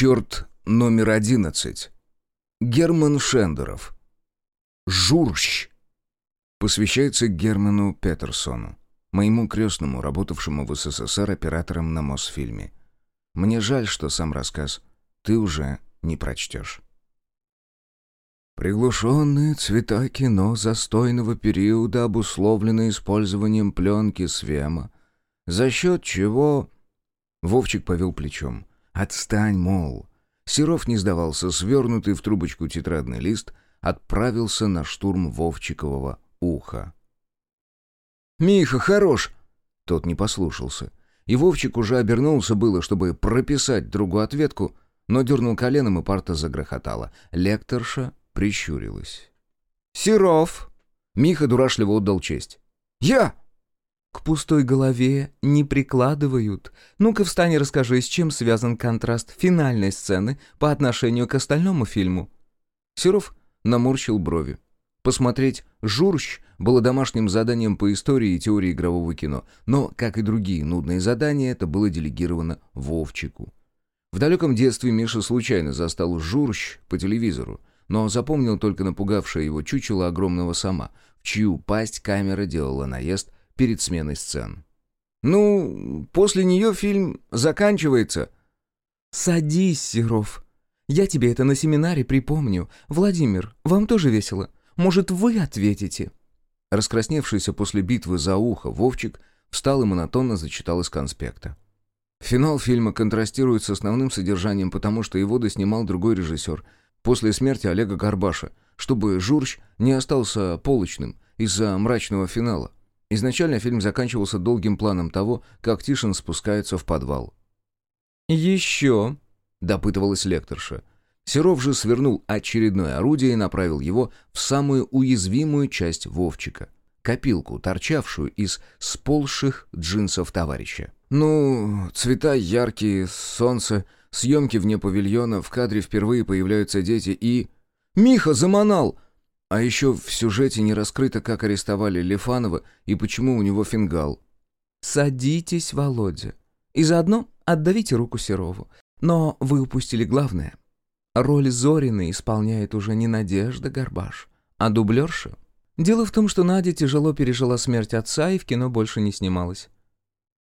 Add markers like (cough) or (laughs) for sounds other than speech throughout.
Черт номер одиннадцать. Герман Шендеров. Журщ. Посвящается Герману Петерсону, моему крестному, работавшему в СССР оператором на Мосфильме. Мне жаль, что сам рассказ ты уже не прочтешь. Приглушенные цвета кино застойного периода обусловлены использованием пленки Свема, за счет чего... Вовчик повел плечом. «Отстань, мол». Серов не сдавался, свернутый в трубочку тетрадный лист, отправился на штурм Вовчикового уха. «Миха, хорош!» Тот не послушался. И Вовчик уже обернулся было, чтобы прописать другу ответку, но дернул коленом, и парта загрохотала. Лекторша прищурилась. «Серов!» Миха дурашливо отдал честь. «Я!» К пустой голове не прикладывают. Ну-ка встань и расскажи, с чем связан контраст финальной сцены по отношению к остальному фильму. Серов наморщил брови. Посмотреть «Журщ» было домашним заданием по истории и теории игрового кино, но, как и другие нудные задания, это было делегировано Вовчику. В далеком детстве Миша случайно застал «Журщ» по телевизору, но запомнил только напугавшее его чучело огромного сама, в чью пасть камера делала наезд перед сменой сцен. «Ну, после нее фильм заканчивается». «Садись, Серов. Я тебе это на семинаре припомню. Владимир, вам тоже весело? Может, вы ответите?» Раскрасневшийся после битвы за ухо Вовчик встал и монотонно зачитал из конспекта. Финал фильма контрастирует с основным содержанием, потому что его доснимал другой режиссер после смерти Олега Горбаша, чтобы Журч не остался полочным из-за мрачного финала. Изначально фильм заканчивался долгим планом того, как Тишин спускается в подвал. «Еще?» — допытывалась лекторша. Серов же свернул очередное орудие и направил его в самую уязвимую часть Вовчика — копилку, торчавшую из сползших джинсов товарища. «Ну, цвета яркие, солнце, съемки вне павильона, в кадре впервые появляются дети и...» «Миха заманал!» А еще в сюжете не раскрыто, как арестовали Лифанова и почему у него фингал. «Садитесь, Володя, и заодно отдавите руку Серову. Но вы упустили главное. Роль Зорины исполняет уже не Надежда Горбаш, а дублерша. Дело в том, что Надя тяжело пережила смерть отца и в кино больше не снималась».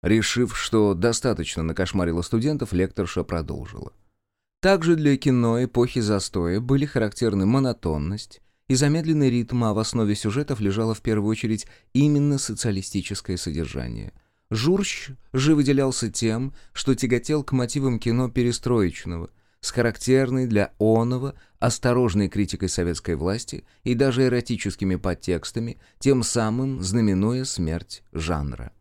Решив, что достаточно накошмарила студентов, лекторша продолжила. Также для кино эпохи застоя были характерны монотонность, и замедленный ритм, а в основе сюжетов лежало в первую очередь именно социалистическое содержание. Журщ же выделялся тем, что тяготел к мотивам кино перестроечного, с характерной для оного осторожной критикой советской власти и даже эротическими подтекстами, тем самым знаменуя смерть жанра.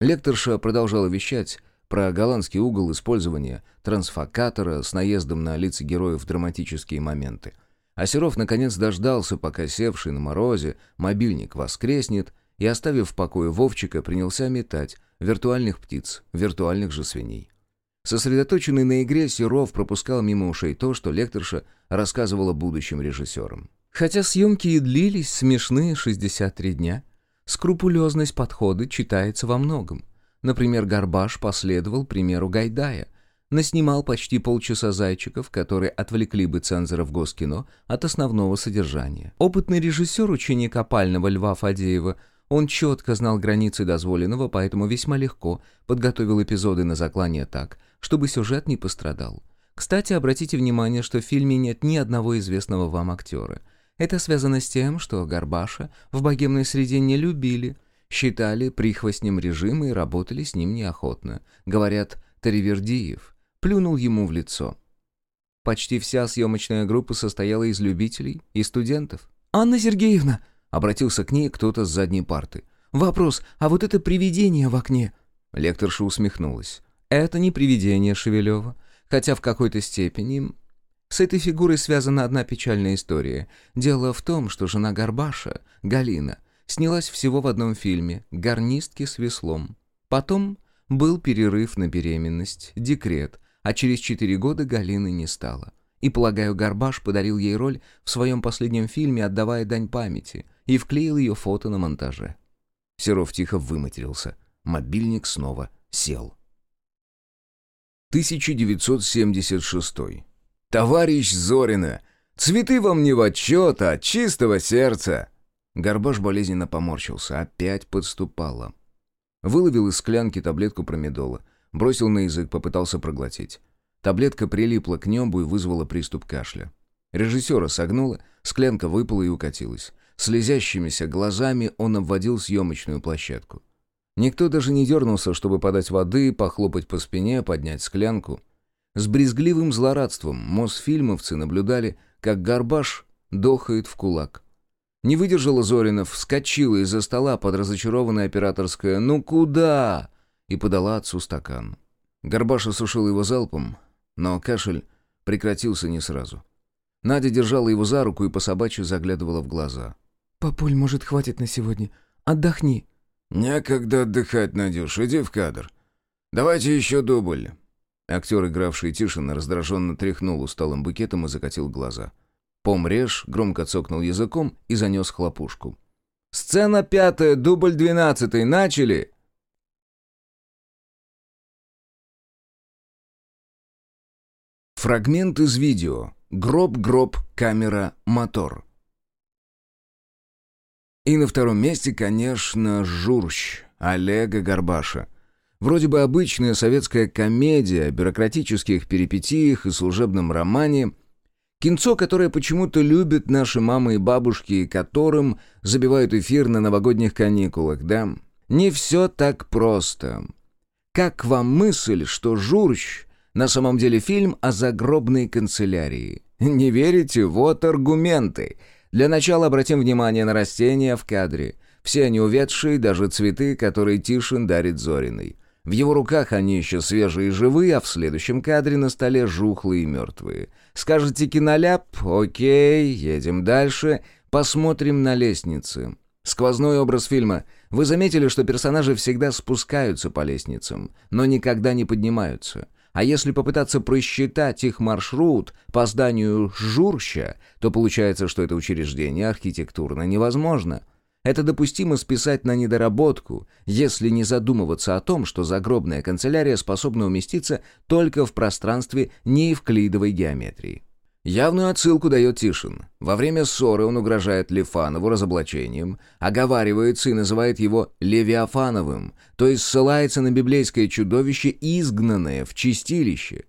Лекторша продолжала вещать про голландский угол использования трансфокатора с наездом на лица героев в драматические моменты – а Серов наконец дождался, пока севший на морозе мобильник воскреснет, и, оставив в покое Вовчика, принялся метать виртуальных птиц, виртуальных же свиней. Сосредоточенный на игре, Серов пропускал мимо ушей то, что лекторша рассказывала будущим режиссерам. Хотя съемки и длились смешные 63 дня, скрупулезность подхода читается во многом. Например, Горбаш последовал примеру Гайдая, наснимал почти полчаса зайчиков, которые отвлекли бы цензоров Госкино от основного содержания. Опытный режиссер, ученик опального Льва Фадеева, он четко знал границы дозволенного, поэтому весьма легко подготовил эпизоды на заклание так, чтобы сюжет не пострадал. Кстати, обратите внимание, что в фильме нет ни одного известного вам актера. Это связано с тем, что Горбаша в богемной среде не любили, считали прихвостнем режима и работали с ним неохотно. Говорят, Таривердиев – плюнул ему в лицо. Почти вся съемочная группа состояла из любителей и студентов. «Анна Сергеевна!» — обратился к ней кто-то с задней парты. «Вопрос, а вот это привидение в окне?» Лекторша усмехнулась. «Это не привидение Шевелева, хотя в какой-то степени с этой фигурой связана одна печальная история. Дело в том, что жена Горбаша, Галина, снялась всего в одном фильме «Гарнистки с веслом». Потом был перерыв на беременность, декрет, а через четыре года Галины не стало. И, полагаю, Горбаш подарил ей роль в своем последнем фильме, отдавая дань памяти, и вклеил ее фото на монтаже. Серов тихо выматерился. Мобильник снова сел. 1976. «Товарищ Зорина, цветы вам не в отчет, а от чистого сердца!» Горбаш болезненно поморщился, опять подступала. Выловил из склянки таблетку промедола, бросил на язык, попытался проглотить. Таблетка прилипла к небу и вызвала приступ кашля. Режиссера согнула, склянка выпала и укатилась. Слезящимися глазами он обводил съемочную площадку. Никто даже не дернулся, чтобы подать воды, похлопать по спине, поднять склянку. С брезгливым злорадством мосфильмовцы наблюдали, как Горбаш дохает в кулак. Не выдержала Зоринов, вскочила из-за стола под разочарованное операторское «Ну куда?» И подала отцу стакан. Горбаш осушил его залпом, но кашель прекратился не сразу. Надя держала его за руку и по собачьи заглядывала в глаза. «Папуль, может, хватит на сегодня? Отдохни». «Некогда отдыхать, Надюш, иди в кадр. Давайте еще дубль». Актер, игравший Тишина, раздраженно тряхнул усталым букетом и закатил глаза. Помреж громко цокнул языком и занес хлопушку. «Сцена пятая, дубль двенадцатый, начали!» Фрагмент из видео. Гроб-гроб, камера, мотор. И на втором месте, конечно, Журщ, Олега Горбаша. Вроде бы обычная советская комедия о бюрократических перипетиях и служебном романе. Кинцо, которое почему-то любят наши мамы и бабушки, которым забивают эфир на новогодних каникулах, да? Не все так просто. Как вам мысль, что Журщ на самом деле фильм о загробной канцелярии? Не верите? Вот аргументы – для начала обратим внимание на растения в кадре. Все они увядшие, даже цветы, которые Тишин дарит Зориной. В его руках они еще свежие и живые, а в следующем кадре на столе жухлые и мертвые. Скажете киноляп? Окей, едем дальше. Посмотрим на лестницы. Сквозной образ фильма. Вы заметили, что персонажи всегда спускаются по лестницам, но никогда не поднимаются. А если попытаться просчитать их маршрут по зданию Журща, то получается, что это учреждение архитектурно невозможно. Это допустимо списать на недоработку, если не задумываться о том, что загробная канцелярия способна уместиться только в пространстве неевклидовой геометрии. Явную отсылку дает Тишин. Во время ссоры он угрожает Лифанову разоблачением, оговаривается и называет его Левиафановым, то есть ссылается на библейское чудовище, изгнанное в чистилище.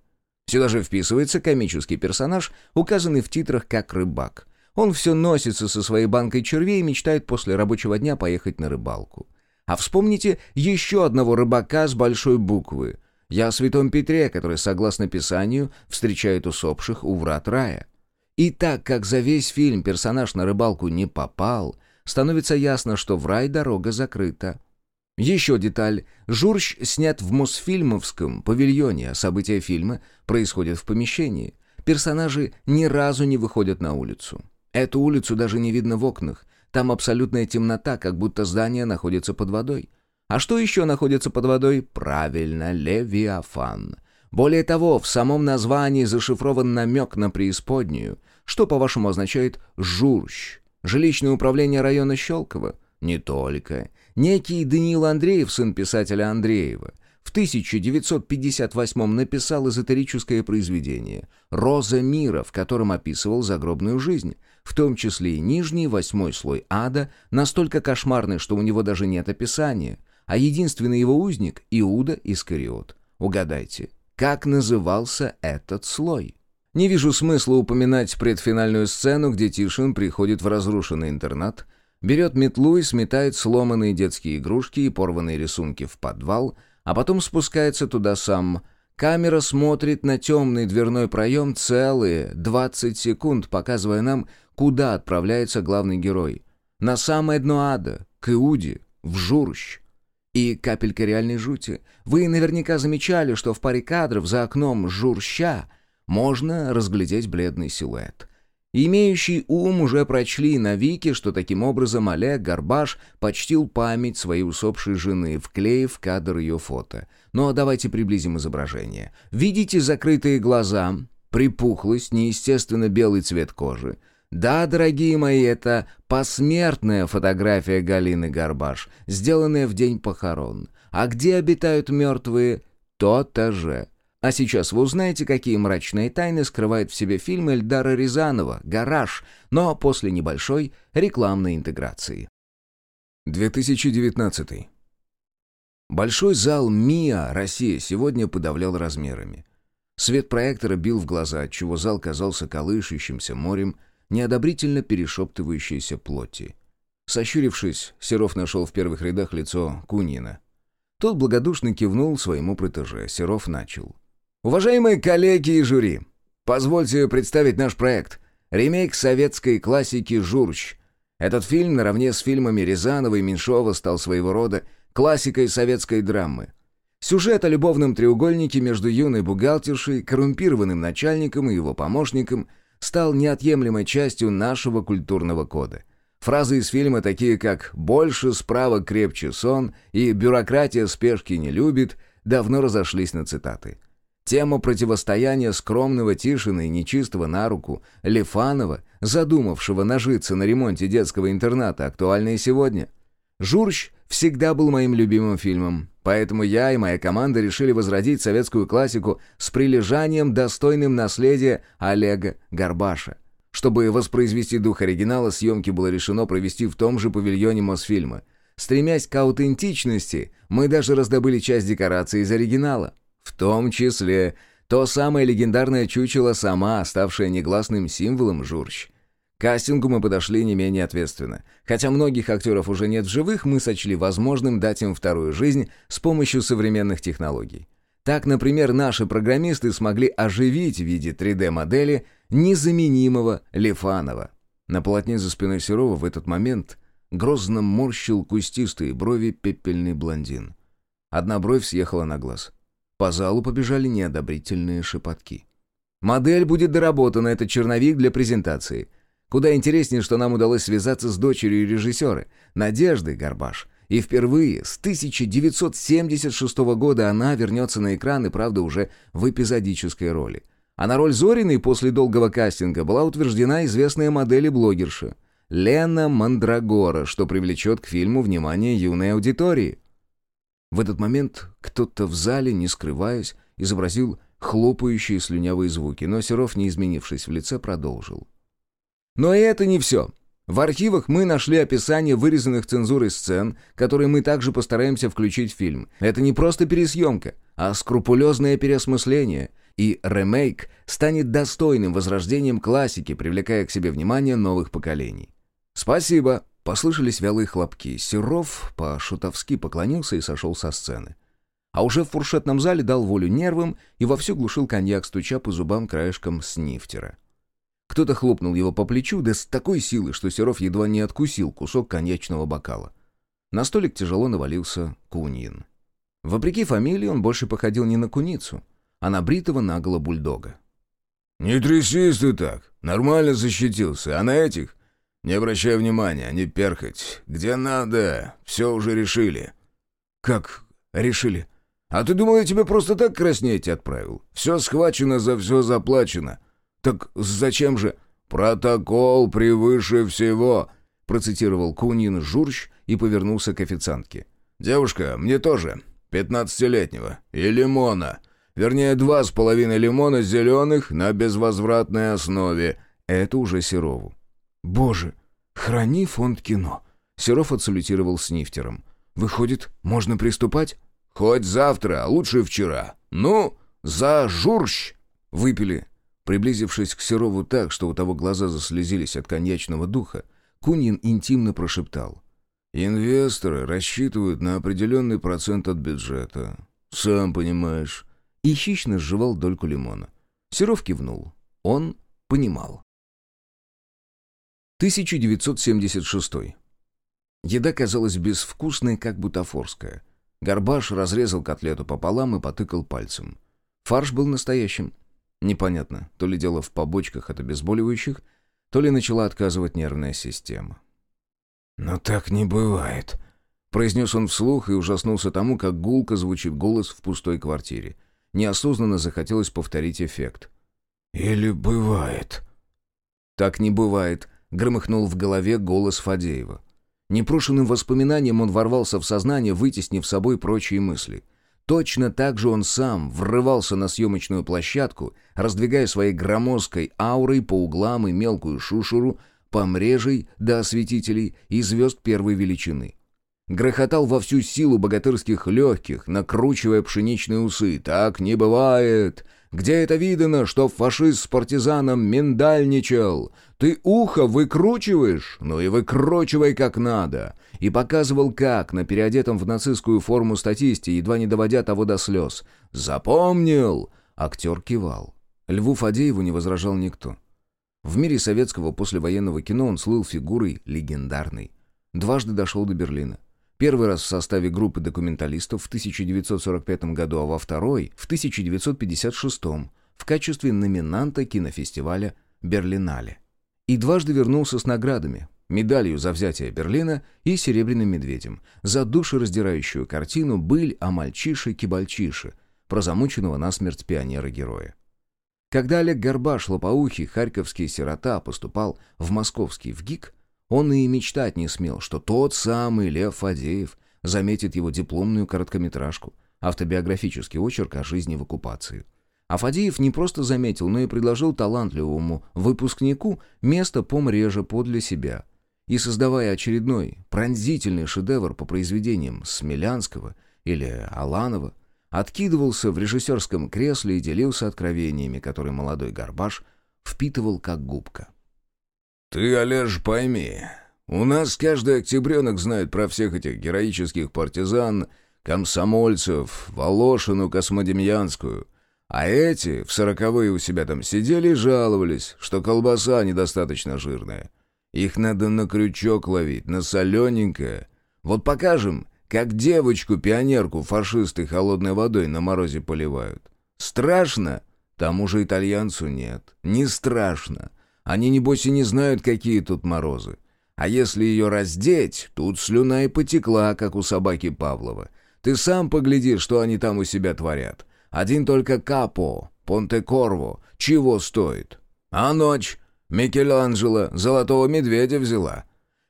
Сюда же вписывается комический персонаж, указанный в титрах как рыбак. Он все носится со своей банкой червей и мечтает после рабочего дня поехать на рыбалку. А вспомните еще одного рыбака с большой буквы – я о святом Петре, который, согласно Писанию, встречает усопших у врат рая. И так как за весь фильм персонаж на рыбалку не попал, становится ясно, что в рай дорога закрыта. Еще деталь. Журщ снят в Мосфильмовском павильоне, а события фильма происходят в помещении. Персонажи ни разу не выходят на улицу. Эту улицу даже не видно в окнах. Там абсолютная темнота, как будто здание находится под водой. А что еще находится под водой? Правильно, Левиафан. Более того, в самом названии зашифрован намек на преисподнюю, что, по-вашему, означает «журщ». Жилищное управление района Щелково? Не только. Некий Даниил Андреев, сын писателя Андреева, в 1958 написал эзотерическое произведение «Роза мира», в котором описывал загробную жизнь, в том числе и нижний, восьмой слой ада, настолько кошмарный, что у него даже нет описания а единственный его узник — Иуда Искариот. Угадайте, как назывался этот слой? Не вижу смысла упоминать предфинальную сцену, где Тишин приходит в разрушенный интернат, берет метлу и сметает сломанные детские игрушки и порванные рисунки в подвал, а потом спускается туда сам. Камера смотрит на темный дверной проем целые 20 секунд, показывая нам, куда отправляется главный герой. На самое дно ада, к Иуде, в Журщ. И капелька реальной жути. Вы наверняка замечали, что в паре кадров за окном журща можно разглядеть бледный силуэт. Имеющий ум уже прочли на Вике, что таким образом Олег Горбаш почтил память своей усопшей жены, вклеив кадр ее фото. Но давайте приблизим изображение. Видите закрытые глаза, припухлость, неестественно белый цвет кожи. Да, дорогие мои, это посмертная фотография Галины Горбаш, сделанная в день похорон. А где обитают мертвые? То-то же. А сейчас вы узнаете, какие мрачные тайны скрывает в себе фильм Эльдара Рязанова «Гараж», но после небольшой рекламной интеграции. 2019. Большой зал МИА «Россия» сегодня подавлял размерами. Свет проектора бил в глаза, отчего зал казался колышущимся морем неодобрительно перешептывающейся плоти. Сощурившись, Серов нашел в первых рядах лицо Кунина. Тот благодушно кивнул своему протеже. Серов начал. «Уважаемые коллеги и жюри, позвольте представить наш проект. Ремейк советской классики «Журч». Этот фильм, наравне с фильмами Рязанова и Меньшова, стал своего рода классикой советской драмы. Сюжет о любовном треугольнике между юной бухгалтершей, коррумпированным начальником и его помощником стал неотъемлемой частью нашего культурного кода. Фразы из фильма, такие как «больше справа крепче сон» и «бюрократия спешки не любит», давно разошлись на цитаты. Тема противостояния скромного Тишина и нечистого на руку Лефанова, задумавшего нажиться на ремонте детского интерната, актуальна и сегодня. «Журщ» всегда был моим любимым фильмом, поэтому я и моя команда решили возродить советскую классику с прилежанием, достойным наследия Олега Горбаша – чтобы воспроизвести дух оригинала, съемки было решено провести в том же павильоне Мосфильма. Стремясь к аутентичности, мы даже раздобыли часть декораций из оригинала. В том числе то самое легендарное чучело сама, ставшее негласным символом Журч. К кастингу мы подошли не менее ответственно. Хотя многих актеров уже нет в живых, мы сочли возможным дать им вторую жизнь с помощью современных технологий. Так, например, наши программисты смогли оживить в виде 3D-модели незаменимого Лифанова. На полотне за спиной Серова в этот момент грозно морщил кустистые брови пепельный блондин. Одна бровь съехала на глаз. По залу побежали неодобрительные шепотки. «Модель будет доработана, это черновик для презентации. Куда интереснее, что нам удалось связаться с дочерью режиссера, Надеждой Горбаш, и впервые с 1976 года она вернется на экран и, правда, уже в эпизодической роли. А на роль Зориной после долгого кастинга была утверждена известная модель и блогерша Лена Мандрагора, что привлечет к фильму внимание юной аудитории. В этот момент кто-то в зале, не скрываясь, изобразил хлопающие слюнявые звуки, но Серов, не изменившись в лице, продолжил. Но и это не все. В архивах мы нашли описание вырезанных цензурой сцен, которые мы также постараемся включить в фильм. Это не просто пересъемка, а скрупулезное переосмысление. И ремейк станет достойным возрождением классики, привлекая к себе внимание новых поколений. «Спасибо!» — послышались вялые хлопки. Серов по-шутовски поклонился и сошел со сцены. А уже в фуршетном зале дал волю нервам и вовсю глушил коньяк, стуча по зубам краешком снифтера. Кто-то хлопнул его по плечу, да с такой силой, что Серов едва не откусил кусок коньячного бокала. На столик тяжело навалился Куньин. Вопреки фамилии он больше походил не на куницу, а на бритого наголо бульдога. «Не трясись ты так, нормально защитился, а на этих...» «Не обращай внимания, не перхать. Где надо, все уже решили». «Как решили?» «А ты думал, я тебя просто так краснеть отправил? Все схвачено, за все заплачено. «Так зачем же?» «Протокол превыше всего», — процитировал Кунин Журщ и повернулся к официантке. «Девушка, мне тоже. Пятнадцатилетнего. И лимона. Вернее, два с половиной лимона зеленых на безвозвратной основе. Это уже Серову. «Боже, храни фонд кино!» Серов отсалютировал снифтером. «Выходит, можно приступать?» «Хоть завтра, а лучше вчера. Ну, за журщ!» Выпили Приблизившись к Серову так, что у того глаза заслезились от коньячного духа, Кунин интимно прошептал. «Инвесторы рассчитывают на определенный процент от бюджета. Сам понимаешь». И хищно сживал дольку лимона. Серов кивнул. Он понимал. 1976. Еда казалась безвкусной, как бутафорская. Горбаш разрезал котлету пополам и потыкал пальцем. Фарш был настоящим. Непонятно, то ли дело в побочках от обезболивающих, то ли начала отказывать нервная система. «Но так не бывает», — произнес он вслух и ужаснулся тому, как гулко звучит голос в пустой квартире. Неосознанно захотелось повторить эффект. «Или бывает?» «Так не бывает», — громыхнул в голове голос Фадеева. Непрошенным воспоминанием он ворвался в сознание, вытеснив собой прочие мысли — Точно так же он сам врывался на съемочную площадку, раздвигая своей громоздкой аурой по углам и мелкую шушуру, помрежей до осветителей и звезд первой величины. Грохотал во всю силу богатырских легких, накручивая пшеничные усы. «Так не бывает! Где это видано, что фашист с партизаном миндальничал? Ты ухо выкручиваешь? Ну и выкручивай как надо!» И показывал как, на переодетом в нацистскую форму статисте, едва не доводя того до слез. «Запомнил!» Актер кивал. Льву Фадееву не возражал никто. В мире советского послевоенного кино он слыл фигурой легендарной. Дважды дошел до Берлина. Первый раз в составе группы документалистов в 1945 году, а во второй — в 1956 в качестве номинанта кинофестиваля «Берлинале». И дважды вернулся с наградами, медалью за взятие Берлина и серебряным медведем, за душераздирающую картину «Быль о мальчише-кибальчише» про замученного насмерть пионера-героя. Когда Олег Горбаш, лопоухий, харьковский сирота, поступал в московский ВГИК, он и мечтать не смел, что тот самый Лев Фадеев заметит его дипломную короткометражку, автобиографический очерк о жизни в оккупации. А Фадеев не просто заметил, но и предложил талантливому выпускнику место помреже подле себя. И создавая очередной пронзительный шедевр по произведениям Смелянского или Аланова, откидывался в режиссерском кресле и делился откровениями, которые молодой Горбаш впитывал как губка. «Ты, Олеж, пойми, у нас каждый октябренок знает про всех этих героических партизан, комсомольцев, Волошину Космодемьянскую. А эти в сороковые у себя там сидели и жаловались, что колбаса недостаточно жирная. Их надо на крючок ловить, на солененькое. Вот покажем, как девочку-пионерку фашисты холодной водой на морозе поливают. Страшно? Тому же итальянцу нет. Не страшно. Они, небось, и не знают, какие тут морозы. А если ее раздеть, тут слюна и потекла, как у собаки Павлова. Ты сам погляди, что они там у себя творят. Один только Капо, Понте-Корво, чего стоит? А ночь? Микеланджело золотого медведя взяла.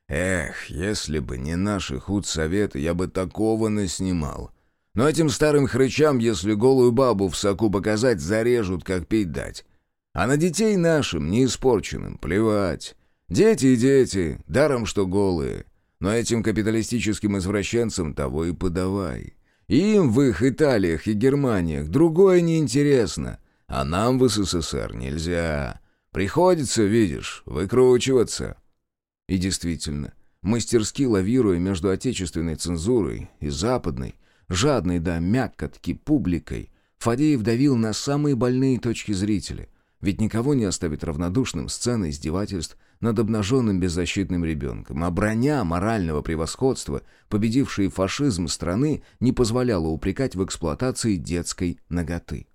Эх, если бы не наши худсоветы, я бы такого наснимал. Но этим старым хрычам, если голую бабу в соку показать, зарежут, как пить дать. А на детей нашим, не испорченным, плевать. Дети и дети, даром что голые. Но этим капиталистическим извращенцам того и подавай. Им в их Италиях и Германиях другое неинтересно. А нам в СССР нельзя. Приходится, видишь, выкручиваться. И действительно, мастерски лавируя между отечественной цензурой и западной, жадной до мякотки публикой, Фадеев давил на самые больные точки зрителя — ведь никого не оставит равнодушным сцена издевательств над обнаженным беззащитным ребенком, а броня морального превосходства, победившей фашизм страны, не позволяла упрекать в эксплуатации детской наготы.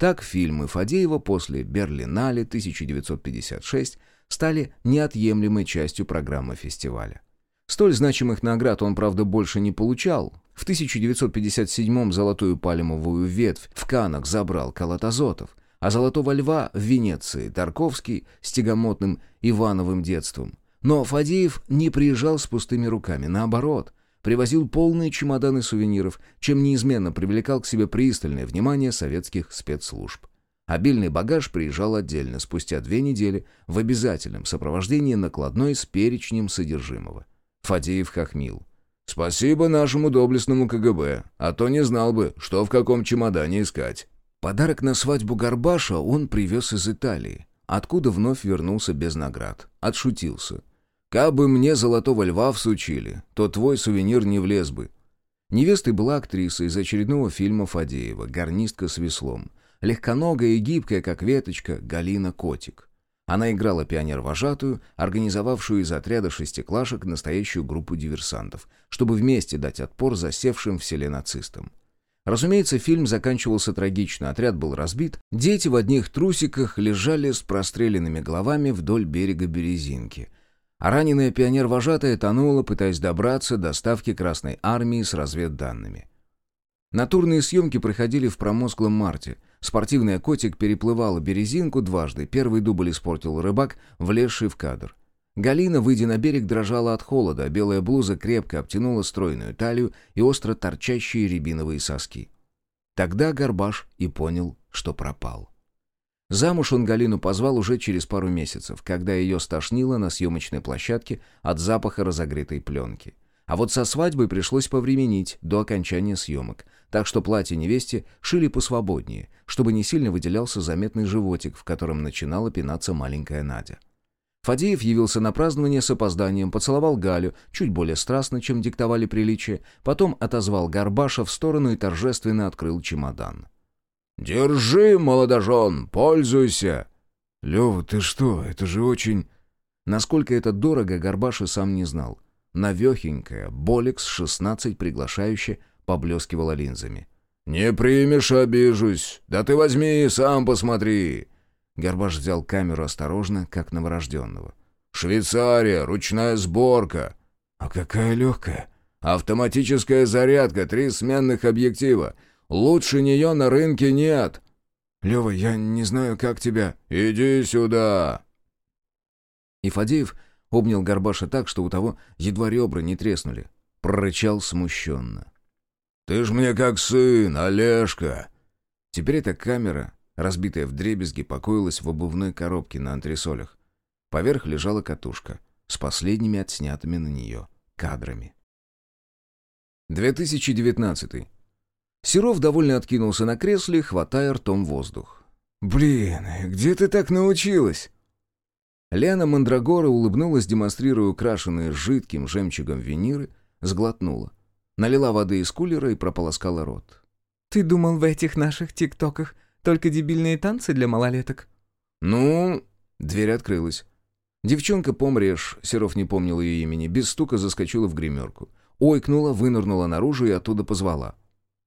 Так фильмы Фадеева после Берлинале 1956 стали неотъемлемой частью программы фестиваля. Столь значимых наград он, правда, больше не получал. В 1957-м «Золотую пальмовую ветвь» в Канах забрал Калатазотов, а «Золотого льва» в Венеции Тарковский с тягомотным Ивановым детством. Но Фадеев не приезжал с пустыми руками, наоборот, привозил полные чемоданы сувениров, чем неизменно привлекал к себе пристальное внимание советских спецслужб. Обильный багаж приезжал отдельно, спустя две недели, в обязательном сопровождении накладной с перечнем содержимого. Фадеев хохмил. «Спасибо нашему доблестному КГБ, а то не знал бы, что в каком чемодане искать». Подарок на свадьбу Горбаша он привез из Италии, откуда вновь вернулся без наград. Отшутился. «Кабы мне золотого льва всучили, то твой сувенир не влез бы». Невестой была актриса из очередного фильма Фадеева, гарнистка с веслом. Легконогая и гибкая, как веточка, Галина Котик. Она играла пионер-вожатую, организовавшую из отряда шестиклашек настоящую группу диверсантов, чтобы вместе дать отпор засевшим в селе нацистам. Разумеется, фильм заканчивался трагично. Отряд был разбит. Дети в одних трусиках лежали с простреленными головами вдоль берега Березинки. А раненая пионер-вожатая тонула, пытаясь добраться до ставки Красной Армии с разведданными. Натурные съемки проходили в промозглом марте. Спортивная котик переплывала Березинку дважды. Первый дубль испортил рыбак, влезший в кадр. Галина, выйдя на берег, дрожала от холода, а белая блуза крепко обтянула стройную талию и остро торчащие рябиновые соски. Тогда Горбаш и понял, что пропал. Замуж он Галину позвал уже через пару месяцев, когда ее стошнило на съемочной площадке от запаха разогретой пленки. А вот со свадьбой пришлось повременить до окончания съемок, так что платье невесте шили посвободнее, чтобы не сильно выделялся заметный животик, в котором начинала пинаться маленькая Надя. Фадеев явился на празднование с опозданием, поцеловал Галю, чуть более страстно, чем диктовали приличия, потом отозвал Горбаша в сторону и торжественно открыл чемодан. «Держи, молодожен, пользуйся!» «Лёва, ты что, это же очень...» Насколько это дорого, Горбаша сам не знал. Навехенькая, Болекс 16 приглашающе поблескивала линзами. «Не примешь, обижусь. Да ты возьми и сам посмотри!» Горбаш взял камеру осторожно, как новорожденного. «Швейцария, ручная сборка». «А какая легкая?» «Автоматическая зарядка, три сменных объектива. Лучше нее на рынке нет». «Лева, я не знаю, как тебя...» «Иди сюда!» И Фадеев обнял Горбаша так, что у того едва ребра не треснули. Прорычал смущенно. «Ты ж мне как сын, Олежка!» Теперь эта камера разбитая вдребезги, покоилась в обувной коробке на антресолях. Поверх лежала катушка с последними отснятыми на нее кадрами. 2019. Серов довольно откинулся на кресле, хватая ртом воздух. «Блин, где ты так научилась?» Лена Мандрагора улыбнулась, демонстрируя украшенные жидким жемчугом виниры, сглотнула. Налила воды из кулера и прополоскала рот. «Ты думал, в этих наших тиктоках только дебильные танцы для малолеток?» «Ну...» Дверь открылась. Девчонка помрешь, Серов не помнил ее имени, без стука заскочила в гримерку. Ойкнула, вынырнула наружу и оттуда позвала.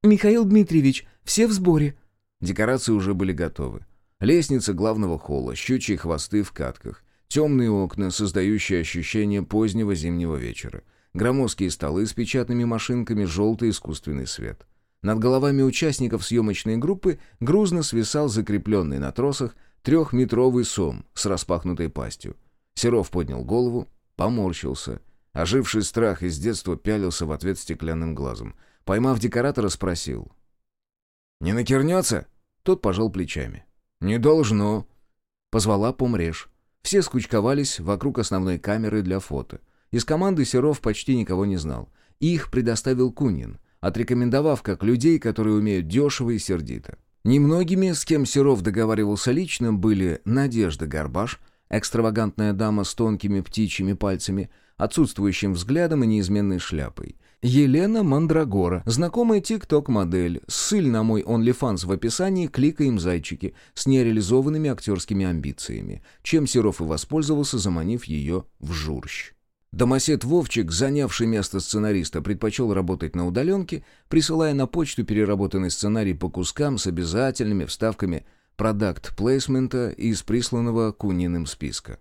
«Михаил Дмитриевич, все в сборе». Декорации уже были готовы. Лестница главного холла, щучьи хвосты в катках, темные окна, создающие ощущение позднего зимнего вечера, громоздкие столы с печатными машинками, желтый искусственный свет. Над головами участников съемочной группы грузно свисал закрепленный на тросах трехметровый сом с распахнутой пастью. Серов поднял голову, поморщился. Оживший страх из детства пялился в ответ стеклянным глазом. Поймав декоратора, спросил. «Не накернется?» Тот пожал плечами. «Не должно». Позвала помреж. Все скучковались вокруг основной камеры для фото. Из команды Серов почти никого не знал. Их предоставил Кунин отрекомендовав как людей, которые умеют дешево и сердито. Немногими, с кем Серов договаривался лично, были Надежда Горбаш, экстравагантная дама с тонкими птичьими пальцами, отсутствующим взглядом и неизменной шляпой. Елена Мандрагора, знакомая тик-ток-модель, ссыль на мой OnlyFans в описании, кликаем зайчики, с нереализованными актерскими амбициями, чем Серов и воспользовался, заманив ее в журщ. Домосед Вовчик, занявший место сценариста, предпочел работать на удаленке, присылая на почту переработанный сценарий по кускам с обязательными вставками продакт-плейсмента из присланного Куниным списка.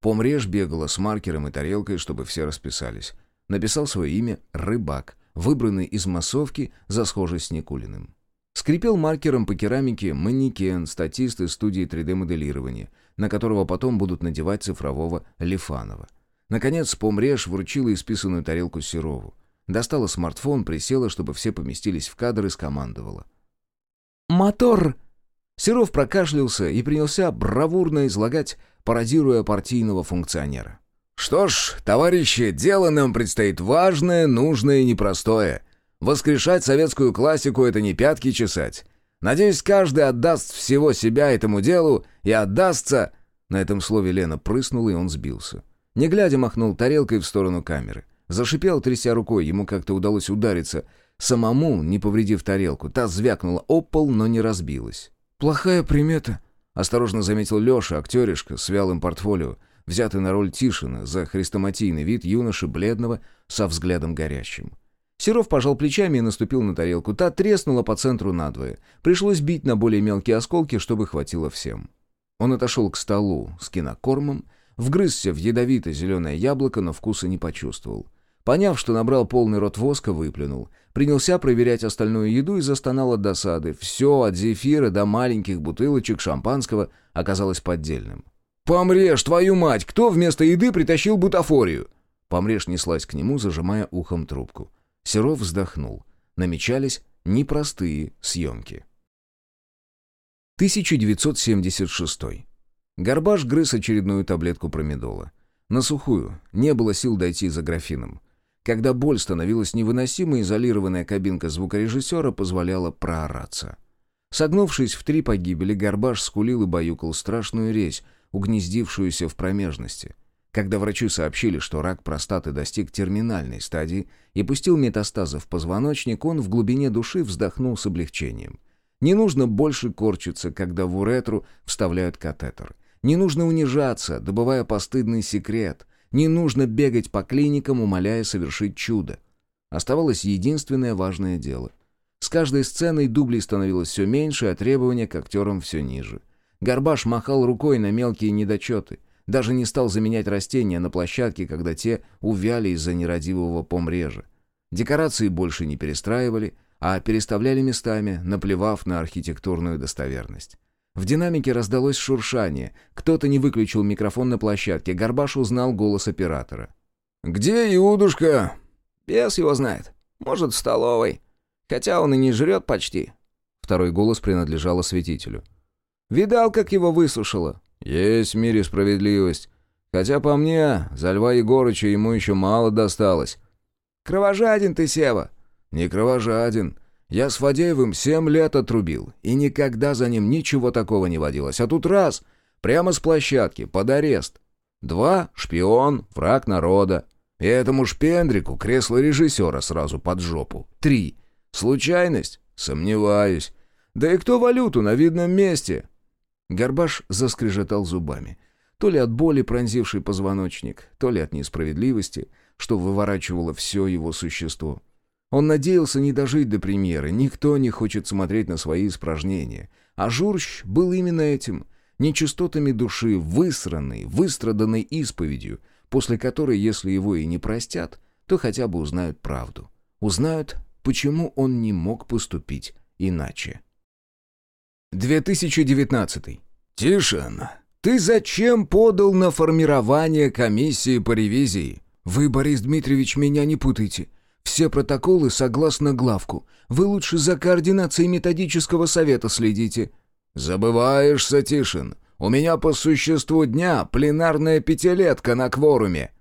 Помреж бегала с маркером и тарелкой, чтобы все расписались. Написал свое имя «Рыбак», выбранный из массовки за схожесть с Никулиным. Скрипел маркером по керамике манекен, статист из студии 3D-моделирования, на которого потом будут надевать цифрового Лифанова. Наконец, помреж вручила исписанную тарелку Серову. Достала смартфон, присела, чтобы все поместились в кадр и скомандовала. «Мотор!» Серов прокашлялся и принялся бравурно излагать, пародируя партийного функционера. «Что ж, товарищи, дело нам предстоит важное, нужное и непростое. Воскрешать советскую классику — это не пятки чесать. Надеюсь, каждый отдаст всего себя этому делу и отдастся...» На этом слове Лена прыснула, и он сбился. Не глядя, махнул тарелкой в сторону камеры. Зашипел, тряся рукой, ему как-то удалось удариться. Самому, не повредив тарелку, та звякнула об пол, но не разбилась. «Плохая примета», — осторожно заметил Леша, актеришка с вялым портфолио, взятый на роль Тишина за хрестоматийный вид юноши бледного со взглядом горящим. Серов пожал плечами и наступил на тарелку. Та треснула по центру надвое. Пришлось бить на более мелкие осколки, чтобы хватило всем. Он отошел к столу с кинокормом, Вгрызся в ядовито-зеленое яблоко, но вкуса не почувствовал. Поняв, что набрал полный рот воска, выплюнул. Принялся проверять остальную еду и застонал от досады. Все, от зефира до маленьких бутылочек шампанского, оказалось поддельным. «Помрешь, твою мать! Кто вместо еды притащил бутафорию?» Помрешь неслась к нему, зажимая ухом трубку. Серов вздохнул. Намечались непростые съемки. 1976. Горбаш грыз очередную таблетку промедола. На сухую, не было сил дойти за графином. Когда боль становилась невыносимой, изолированная кабинка звукорежиссера позволяла проораться. Согнувшись в три погибели, Горбаш скулил и баюкал страшную резь, угнездившуюся в промежности. Когда врачи сообщили, что рак простаты достиг терминальной стадии и пустил метастазы в позвоночник, он в глубине души вздохнул с облегчением. Не нужно больше корчиться, когда в уретру вставляют катетер. Не нужно унижаться, добывая постыдный секрет. Не нужно бегать по клиникам, умоляя совершить чудо. Оставалось единственное важное дело. С каждой сценой дублей становилось все меньше, а требования к актерам все ниже. Горбаш махал рукой на мелкие недочеты. Даже не стал заменять растения на площадке, когда те увяли из-за нерадивого помрежа. Декорации больше не перестраивали, а переставляли местами, наплевав на архитектурную достоверность. В динамике раздалось шуршание. Кто-то не выключил микрофон на площадке. Горбаш узнал голос оператора. «Где Иудушка?» «Бес его знает. Может, в столовой. Хотя он и не жрет почти». Второй голос принадлежал осветителю. Видал, как его высушило?» «Есть в мире справедливость. Хотя по мне, за Льва Егорыча ему еще мало досталось». «Кровожаден ты, Сева». «Не кровожаден. Я с Фадеевым семь лет отрубил, и никогда за ним ничего такого не водилось. А тут раз, прямо с площадки, под арест. Два — шпион, враг народа. И этому шпендрику кресло режиссера сразу под жопу. Три — случайность? Сомневаюсь. Да и кто валюту на видном месте?» Горбаш заскрежетал зубами. То ли от боли, пронзившей позвоночник, то ли от несправедливости, что выворачивало все его существо. Он надеялся не дожить до премьеры, никто не хочет смотреть на свои испражнения. А Журщ был именно этим, нечистотами души, высранной, выстраданной исповедью, после которой, если его и не простят, то хотя бы узнают правду. Узнают, почему он не мог поступить иначе. 2019. «Тишин, ты зачем подал на формирование комиссии по ревизии?» «Вы, Борис Дмитриевич, меня не путайте. Все протоколы согласно главку. Вы лучше за координацией методического совета следите». «Забываешься, Тишин. У меня по существу дня пленарная пятилетка на кворуме».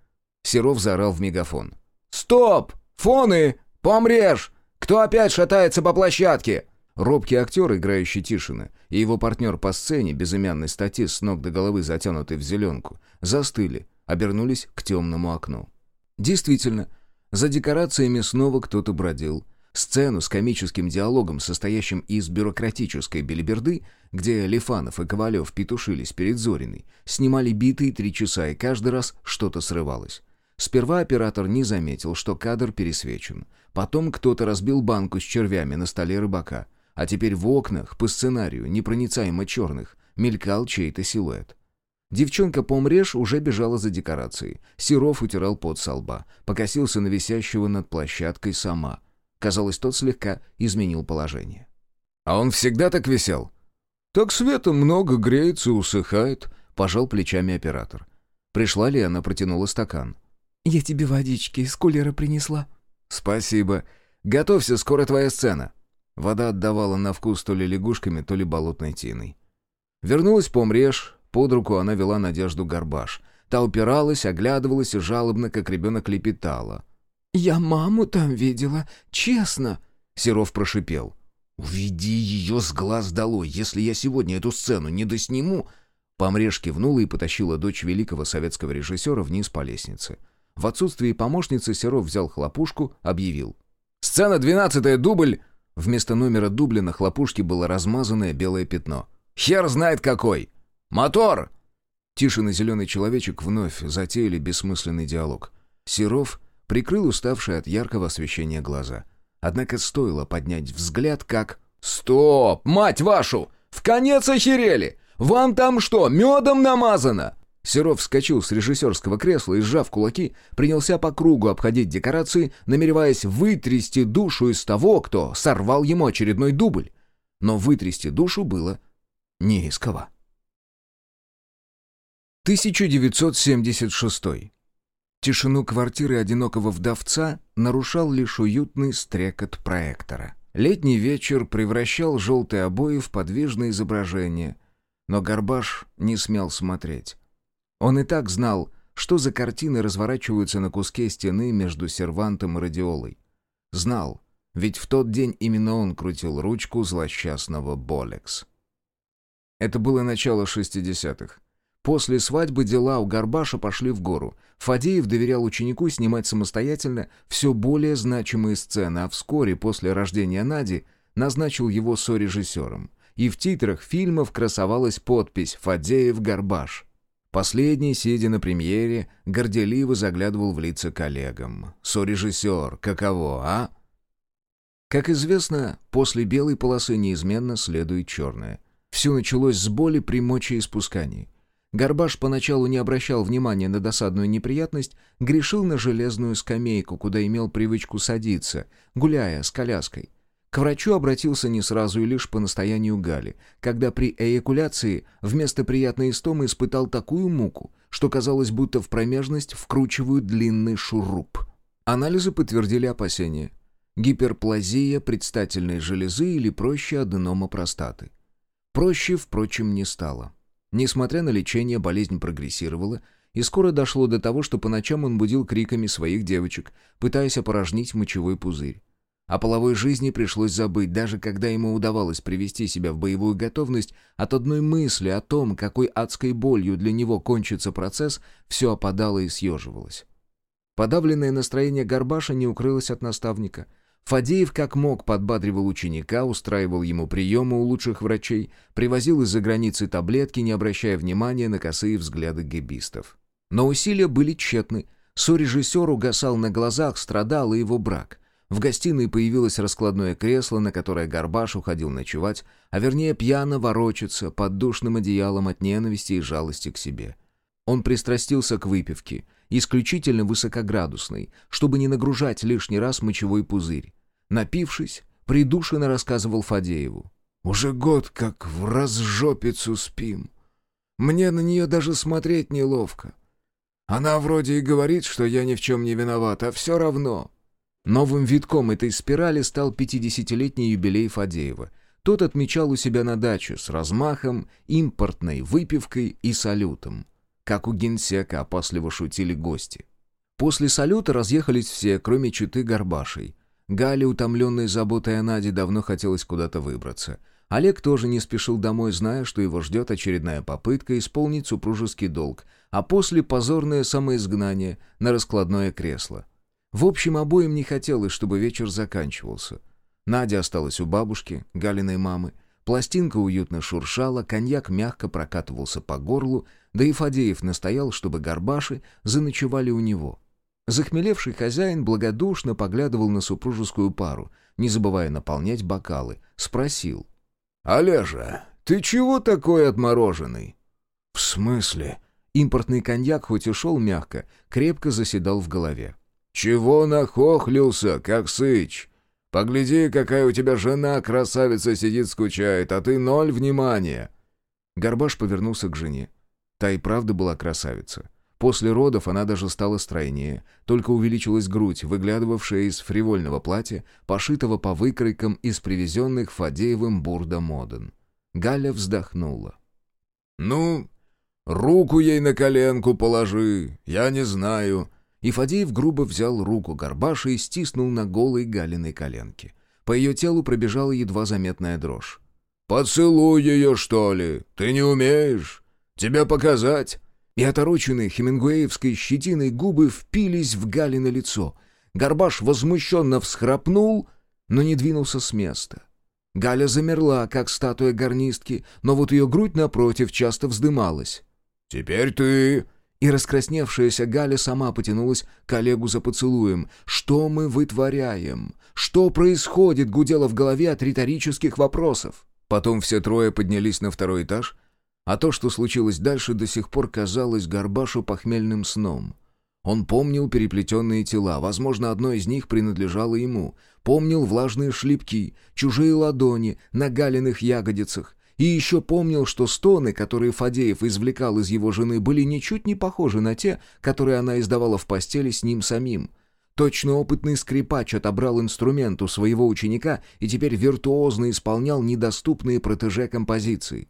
Серов заорал в мегафон. «Стоп! Фоны! Помрежь! Кто опять шатается по площадке?» Робкий актер, играющий Тишина, и его партнер по сцене, безымянный статист с ног до головы затянутый в зеленку, застыли, обернулись к темному окну. Действительно, за декорациями снова кто-то бродил. Сцену с комическим диалогом, состоящим из бюрократической белиберды, где Лифанов и Ковалев петушились перед Зориной, снимали битые три часа, и каждый раз что-то срывалось. Сперва оператор не заметил, что кадр пересвечен. Потом кто-то разбил банку с червями на столе рыбака — а теперь в окнах, по сценарию, непроницаемо черных, мелькал чей-то силуэт. Девчонка помреж уже бежала за декорацией. Серов утирал пот со лба, покосился на висящего над площадкой сама. Казалось, тот слегка изменил положение. «А он всегда так висел?» «Так света много, греется, усыхает», — пожал плечами оператор. Пришла ли она, протянула стакан. «Я тебе водички из кулера принесла». «Спасибо. Готовься, скоро твоя сцена». Вода отдавала на вкус то ли лягушками, то ли болотной тиной. Вернулась помреж, под руку она вела Надежду Горбаш. Та упиралась, оглядывалась и жалобно, как ребенок, лепетала. «Я маму там видела, честно!» Серов прошипел. «Уведи ее с глаз долой, если я сегодня эту сцену не досниму!» Помреж кивнула и потащила дочь великого советского режиссера вниз по лестнице. В отсутствие помощницы Серов взял хлопушку, объявил. «Сцена двенадцатая, дубль!» Вместо номера дубля на хлопушке было размазанное белое пятно. «Хер знает какой! Мотор!» Тишин и зеленый человечек вновь затеяли бессмысленный диалог. Серов прикрыл уставшие от яркого освещения глаза. Однако стоило поднять взгляд, как... «Стоп! Мать вашу! В конец охерели! Вам там что, медом намазано?» Серов вскочил с режиссерского кресла и, сжав кулаки, принялся по кругу обходить декорации, намереваясь вытрясти душу из того, кто сорвал ему очередной дубль. Но вытрясти душу было не из кого. 1976. Тишину квартиры одинокого вдовца нарушал лишь уютный стрекот проектора. Летний вечер превращал желтые обои в подвижное изображение, но Горбаш не смел смотреть. Он и так знал, что за картины разворачиваются на куске стены между сервантом и радиолой. Знал, ведь в тот день именно он крутил ручку злосчастного Болекс. Это было начало 60-х. После свадьбы дела у Горбаша пошли в гору. Фадеев доверял ученику снимать самостоятельно все более значимые сцены, а вскоре после рождения Нади назначил его сорежиссером. И в титрах фильмов красовалась подпись «Фадеев-Горбаш». Последний, сидя на премьере, горделиво заглядывал в лица коллегам. «Сорежиссер, каково, а?» Как известно, после белой полосы неизменно следует черная. Все началось с боли при мочеиспускании. Горбаш поначалу не обращал внимания на досадную неприятность, грешил на железную скамейку, куда имел привычку садиться, гуляя с коляской. К врачу обратился не сразу и лишь по настоянию Гали, когда при эякуляции вместо приятной истомы испытал такую муку, что казалось, будто в промежность вкручивают длинный шуруп. Анализы подтвердили опасения. Гиперплазия предстательной железы или проще аденома простаты. Проще, впрочем, не стало. Несмотря на лечение, болезнь прогрессировала, и скоро дошло до того, что по ночам он будил криками своих девочек, пытаясь опорожнить мочевой пузырь. О половой жизни пришлось забыть, даже когда ему удавалось привести себя в боевую готовность, от одной мысли о том, какой адской болью для него кончится процесс, все опадало и съеживалось. Подавленное настроение Горбаша не укрылось от наставника. Фадеев как мог подбадривал ученика, устраивал ему приемы у лучших врачей, привозил из-за границы таблетки, не обращая внимания на косые взгляды гебистов. Но усилия были тщетны. Сорежиссер угасал на глазах, страдал и его брак. В гостиной появилось раскладное кресло, на которое Горбаш уходил ночевать, а вернее пьяно ворочаться под душным одеялом от ненависти и жалости к себе. Он пристрастился к выпивке, исключительно высокоградусной, чтобы не нагружать лишний раз мочевой пузырь. Напившись, придушенно рассказывал Фадееву. «Уже год как в разжопицу спим. Мне на нее даже смотреть неловко. Она вроде и говорит, что я ни в чем не виноват, а все равно. Новым витком этой спирали стал 50-летний юбилей Фадеева. Тот отмечал у себя на даче с размахом, импортной выпивкой и салютом. Как у генсека опасливо шутили гости. После салюта разъехались все, кроме читы Горбашей. Гале, утомленной заботой о Наде, давно хотелось куда-то выбраться. Олег тоже не спешил домой, зная, что его ждет очередная попытка исполнить супружеский долг, а после позорное самоизгнание на раскладное кресло. В общем, обоим не хотелось, чтобы вечер заканчивался. Надя осталась у бабушки, Галиной мамы. Пластинка уютно шуршала, коньяк мягко прокатывался по горлу, да и Фадеев настоял, чтобы горбаши заночевали у него. Захмелевший хозяин благодушно поглядывал на супружескую пару, не забывая наполнять бокалы. Спросил. «Олежа, ты чего такой отмороженный?» «В смысле?» Импортный коньяк, хоть и шел мягко, крепко заседал в голове. «Чего нахохлился, как сыч? Погляди, какая у тебя жена, красавица, сидит скучает, а ты ноль внимания!» Горбаш повернулся к жене. Та и правда была красавица. После родов она даже стала стройнее, только увеличилась грудь, выглядывавшая из фривольного платья, пошитого по выкройкам из привезенных Фадеевым бурда моден. Галя вздохнула. «Ну, руку ей на коленку положи, я не знаю», и Фадеев грубо взял руку Горбаша и стиснул на голой Галиной коленке. По ее телу пробежала едва заметная дрожь. «Поцелуй ее, что ли? Ты не умеешь? Тебе показать?» И отороченные хемингуэевской щетиной губы впились в Галино лицо. Горбаш возмущенно всхрапнул, но не двинулся с места. Галя замерла, как статуя гарнистки, но вот ее грудь напротив часто вздымалась. «Теперь ты...» И раскрасневшаяся Галя сама потянулась к Олегу за поцелуем. «Что мы вытворяем? Что происходит?» — гудело в голове от риторических вопросов. Потом все трое поднялись на второй этаж, а то, что случилось дальше, до сих пор казалось Горбашу похмельным сном. Он помнил переплетенные тела, возможно, одно из них принадлежало ему. Помнил влажные шлепки, чужие ладони на галиных ягодицах, и еще помнил, что стоны, которые Фадеев извлекал из его жены, были ничуть не похожи на те, которые она издавала в постели с ним самим. Точно опытный скрипач отобрал инструмент у своего ученика и теперь виртуозно исполнял недоступные протеже композиции.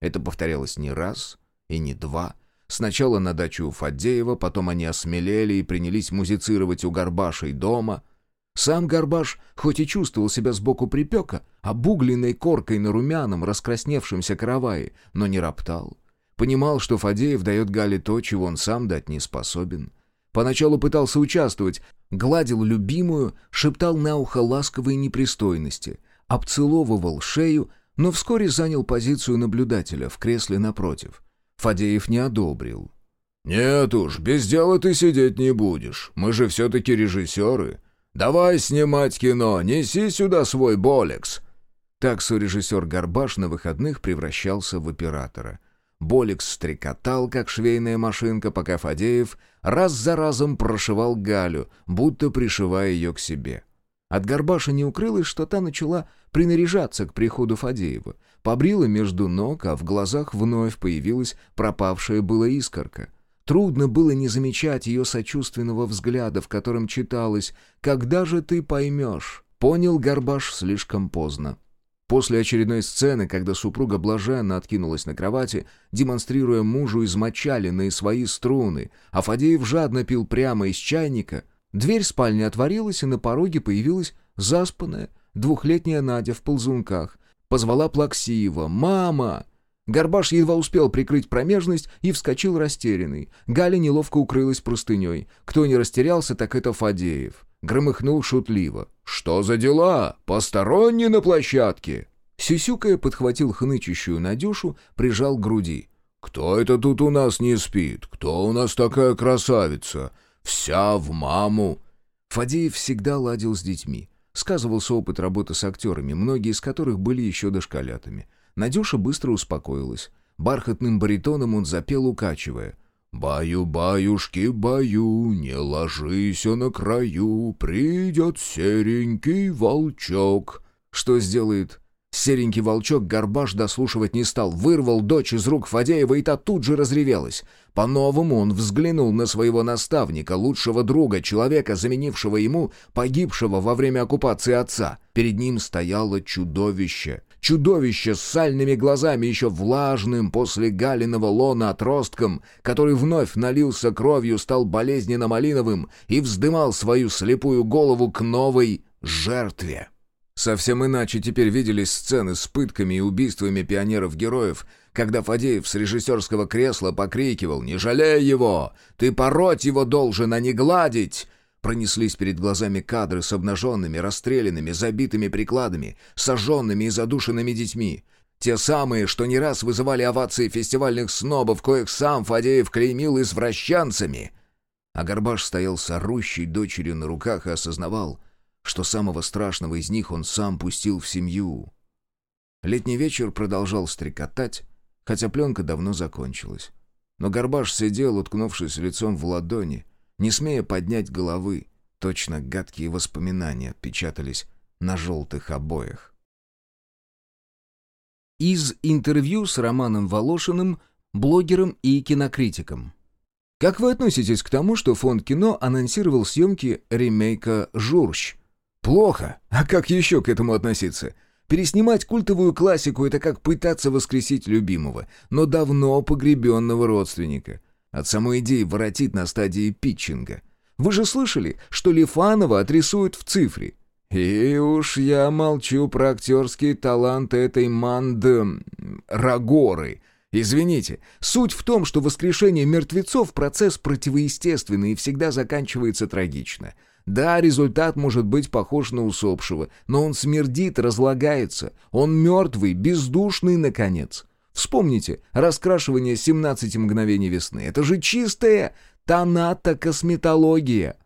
Это повторялось не раз и не два. Сначала на даче у Фадеева, потом они осмелели и принялись музицировать у Горбашей дома. Сам Горбаш, хоть и чувствовал себя сбоку припека, обугленной коркой на румяном, раскрасневшемся каравае, но не роптал. Понимал, что Фадеев дает Гале то, чего он сам дать не способен — Поначалу пытался участвовать, гладил любимую, шептал на ухо ласковые непристойности, обцеловывал шею, но вскоре занял позицию наблюдателя в кресле напротив. Фадеев не одобрил. «Нет уж, без дела ты сидеть не будешь. Мы же все-таки режиссеры. Давай снимать кино, неси сюда свой болекс». Так сорежиссер Горбаш на выходных превращался в оператора. Боликс стрекотал, как швейная машинка, пока Фадеев раз за разом прошивал Галю, будто пришивая ее к себе. От Горбаша не укрылось, что та начала принаряжаться к приходу Фадеева. Побрила между ног, а в глазах вновь появилась пропавшая была искорка. Трудно было не замечать ее сочувственного взгляда, в котором читалось «Когда же ты поймешь?» Понял Горбаш слишком поздно. После очередной сцены, когда супруга блаженно откинулась на кровати, демонстрируя мужу измочаленные свои струны, а Фадеев жадно пил прямо из чайника, дверь спальни отворилась, и на пороге появилась заспанная двухлетняя Надя в ползунках. Позвала плаксиво «Мама!» Горбаш едва успел прикрыть промежность и вскочил растерянный. Галя неловко укрылась простыней. Кто не растерялся, так это Фадеев. Громыхнул шутливо. «Что за дела? Посторонний на площадке?» Сюсюкая подхватил хнычущую Надюшу, прижал к груди. «Кто это тут у нас не спит? Кто у нас такая красавица? Вся в маму!» Фадеев всегда ладил с детьми. Сказывался опыт работы с актерами, многие из которых были еще дошколятами. Надюша быстро успокоилась. Бархатным баритоном он запел, укачивая. «Баю-баюшки, баю, не ложись на краю, придет серенький волчок». Что сделает? Серенький волчок Горбаш дослушивать не стал, вырвал дочь из рук Фадеева, и та тут же разревелась. По-новому он взглянул на своего наставника, лучшего друга, человека, заменившего ему погибшего во время оккупации отца. Перед ним стояло чудовище. Чудовище с сальными глазами, еще влажным после галиного лона отростком, который вновь налился кровью, стал болезненно-малиновым и вздымал свою слепую голову к новой жертве. Совсем иначе теперь виделись сцены с пытками и убийствами пионеров-героев, когда Фадеев с режиссерского кресла покрикивал «Не жалей его! Ты пороть его должен, а не гладить!» Пронеслись перед глазами кадры с обнаженными, расстрелянными, забитыми прикладами, сожженными и задушенными детьми. Те самые, что не раз вызывали овации фестивальных снобов, коих сам Фадеев клеймил извращенцами. А Горбаш стоял с орущей дочерью на руках и осознавал — что самого страшного из них он сам пустил в семью. Летний вечер продолжал стрекотать, хотя пленка давно закончилась. Но Горбаш сидел, уткнувшись лицом в ладони, не смея поднять головы. Точно гадкие воспоминания отпечатались на желтых обоях. Из интервью с Романом Волошиным, блогером и кинокритиком. Как вы относитесь к тому, что фонд кино анонсировал съемки ремейка «Журщ», Плохо. А как еще к этому относиться? Переснимать культовую классику — это как пытаться воскресить любимого, но давно погребенного родственника. От самой идеи воротит на стадии питчинга. Вы же слышали, что Лифанова отрисуют в цифре? И уж я молчу про актерский талант этой манды... Рагоры. Извините, суть в том, что воскрешение мертвецов — процесс противоестественный и всегда заканчивается трагично — да, результат может быть похож на усопшего, но он смердит, разлагается. Он мертвый, бездушный, наконец. Вспомните, раскрашивание 17 мгновений весны. Это же чистая тонатокосметология.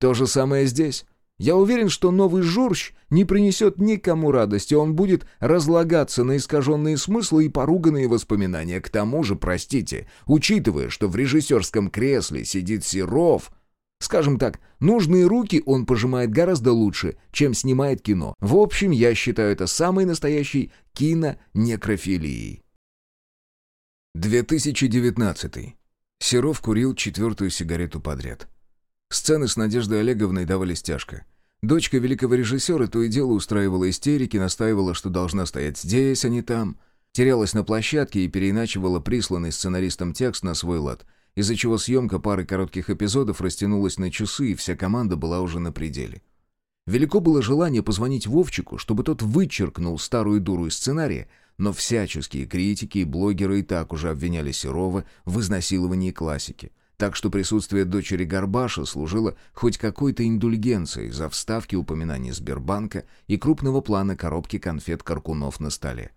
То же самое здесь. Я уверен, что новый журщ не принесет никому радости, он будет разлагаться на искаженные смыслы и поруганные воспоминания. К тому же, простите, учитывая, что в режиссерском кресле сидит Серов, Скажем так, нужные руки он пожимает гораздо лучше, чем снимает кино. В общем, я считаю это самой настоящей кинонекрофилией. 2019. Серов курил четвертую сигарету подряд. Сцены с Надеждой Олеговной давались тяжко. Дочка великого режиссера то и дело устраивала истерики, настаивала, что должна стоять здесь, а не там. Терялась на площадке и переиначивала присланный сценаристом текст на свой лад, из-за чего съемка пары коротких эпизодов растянулась на часы, и вся команда была уже на пределе. Велико было желание позвонить Вовчику, чтобы тот вычеркнул старую дуру из сценария, но всяческие критики и блогеры и так уже обвиняли Серова в изнасиловании классики — так что присутствие дочери Горбаша служило хоть какой-то индульгенцией за вставки упоминаний Сбербанка и крупного плана коробки конфет Каркунов на столе.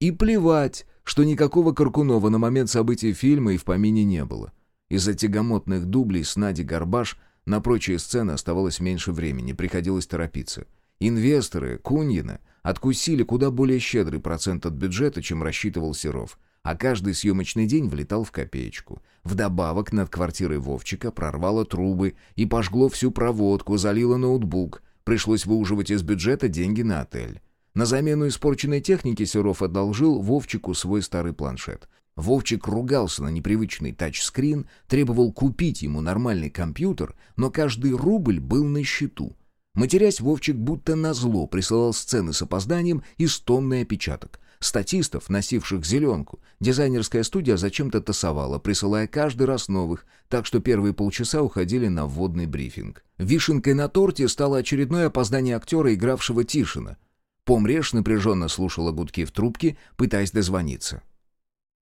И плевать, что никакого Каркунова на момент событий фильма и в помине не было. Из-за тягомотных дублей с Надей Горбаш на прочие сцены оставалось меньше времени, приходилось торопиться. Инвесторы, Куньина, откусили куда более щедрый процент от бюджета, чем рассчитывал Серов, а каждый съемочный день влетал в копеечку. Вдобавок над квартирой Вовчика прорвало трубы и пожгло всю проводку, залило ноутбук. Пришлось выуживать из бюджета деньги на отель. На замену испорченной техники Серов одолжил Вовчику свой старый планшет. Вовчик ругался на непривычный тачскрин, требовал купить ему нормальный компьютер, но каждый рубль был на счету. Матерясь, Вовчик будто назло присылал сцены с опозданием и стонный опечаток статистов, носивших зеленку, дизайнерская студия зачем-то тасовала, присылая каждый раз новых, так что первые полчаса уходили на вводный брифинг. Вишенкой на торте стало очередное опоздание актера, игравшего Тишина. Помреж напряженно слушала гудки в трубке, пытаясь дозвониться.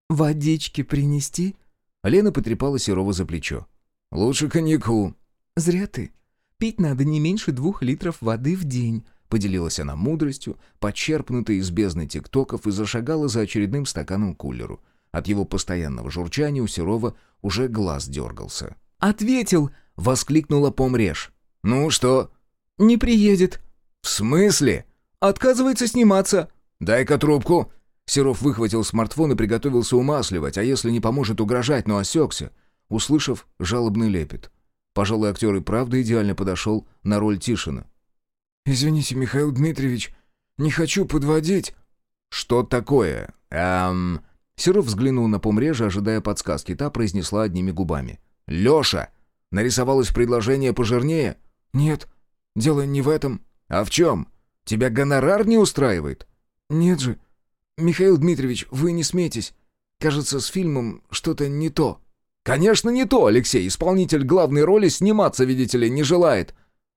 «Водички принести?» Лена потрепала Серова за плечо. «Лучше коньяку». «Зря ты. Пить надо не меньше двух литров воды в день», Поделилась она мудростью, подчерпнутой из бездны тиктоков, и зашагала за очередным стаканом кулеру. От его постоянного журчания у Серова уже глаз дергался. «Ответил!» — воскликнула помреж. «Ну что?» «Не приедет». «В смысле?» «Отказывается сниматься». «Дай-ка трубку». Серов выхватил смартфон и приготовился умасливать, а если не поможет угрожать, но осекся, услышав жалобный лепет. Пожалуй, актер и правда идеально подошел на роль Тишина. «Извините, Михаил Дмитриевич, не хочу подводить». «Что такое? Эм...» Серов взглянул на помрежа, ожидая подсказки. Та произнесла одними губами. «Леша! Нарисовалось предложение пожирнее?» «Нет, дело не в этом». «А в чем? Тебя гонорар не устраивает?» «Нет же. Михаил Дмитриевич, вы не смейтесь. Кажется, с фильмом что-то не то». «Конечно не то, Алексей. Исполнитель главной роли сниматься, видите ли, не желает».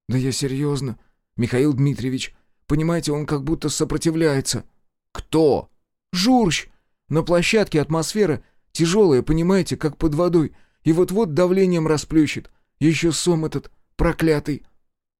«Да я серьезно. Михаил Дмитриевич. Понимаете, он как будто сопротивляется». «Кто?» «Журщ. На площадке атмосфера тяжелая, понимаете, как под водой, и вот-вот давлением расплющит. Еще сом этот проклятый».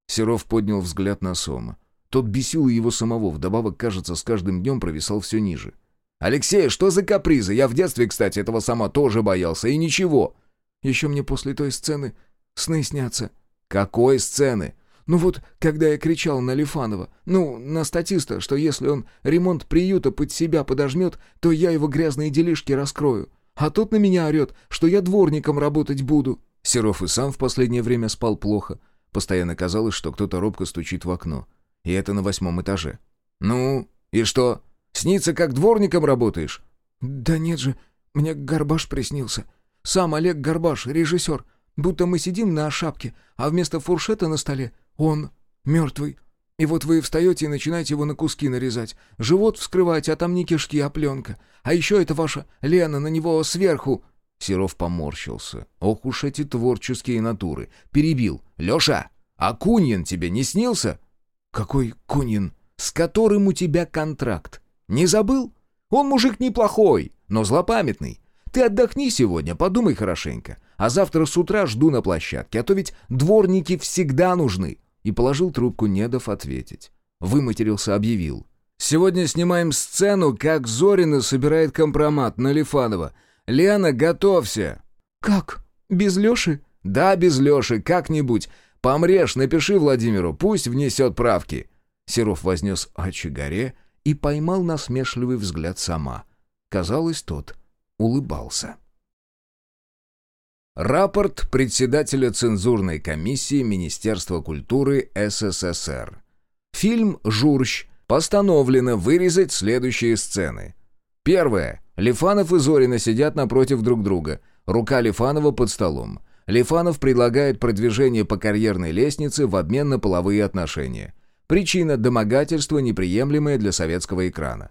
Серов поднял взгляд на сома. Тот бесил его самого, вдобавок, кажется, с каждым днем провисал все ниже. «Алексей, что за капризы? Я в детстве, кстати, этого сама тоже боялся, и ничего». «Еще мне после той сцены сны снятся». «Какой сцены?» Ну вот, когда я кричал на Лифанова, ну, на статиста, что если он ремонт приюта под себя подожмет, то я его грязные делишки раскрою. А тот на меня орет, что я дворником работать буду». Серов и сам в последнее время спал плохо. Постоянно казалось, что кто-то робко стучит в окно. И это на восьмом этаже. «Ну, и что? Снится, как дворником работаешь?» «Да нет же, мне Горбаш приснился. Сам Олег Горбаш, режиссер. Будто мы сидим на шапке, а вместо фуршета на столе он мертвый. И вот вы встаете и начинаете его на куски нарезать. Живот вскрываете, а там не кишки, а пленка. А еще это ваша Лена на него сверху...» Серов поморщился. «Ох уж эти творческие натуры!» Перебил. «Леша, а Куньин тебе не снился?» «Какой Куньин?» «С которым у тебя контракт. Не забыл? Он мужик неплохой, но злопамятный. Ты отдохни сегодня, подумай хорошенько. А завтра с утра жду на площадке, а то ведь дворники всегда нужны». И положил трубку, не дав ответить. Выматерился, объявил. «Сегодня снимаем сцену, как Зорина собирает компромат на Лифанова. Лена, готовься!» «Как? Без Леши?» «Да, без Леши, как-нибудь. Помрешь, напиши Владимиру, пусть внесет правки». Серов вознес очагаре и поймал насмешливый взгляд сама. Казалось, тот улыбался. Рапорт председателя цензурной комиссии Министерства культуры СССР. Фильм «Журщ» постановлено вырезать следующие сцены. Первое. Лифанов и Зорина сидят напротив друг друга. Рука Лифанова под столом. Лифанов предлагает продвижение по карьерной лестнице в обмен на половые отношения. Причина – домогательство, неприемлемое для советского экрана.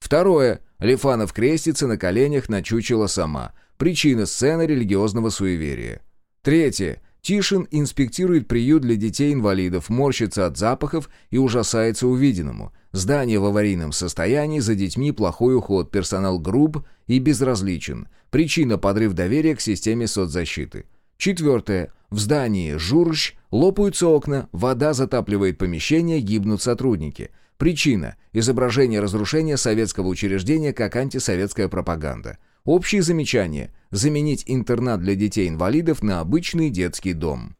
Второе. Лифанов крестится на коленях на чучело сама. Причина – сцена религиозного суеверия. Третье. Тишин инспектирует приют для детей-инвалидов, морщится от запахов и ужасается увиденному. Здание в аварийном состоянии, за детьми плохой уход, персонал груб и безразличен. Причина – подрыв доверия к системе соцзащиты. Четвертое. В здании Журж лопаются окна, вода затапливает помещение, гибнут сотрудники. Причина – изображение разрушения советского учреждения как антисоветская пропаганда. Общие замечания – заменить интернат для детей-инвалидов на обычный детский дом.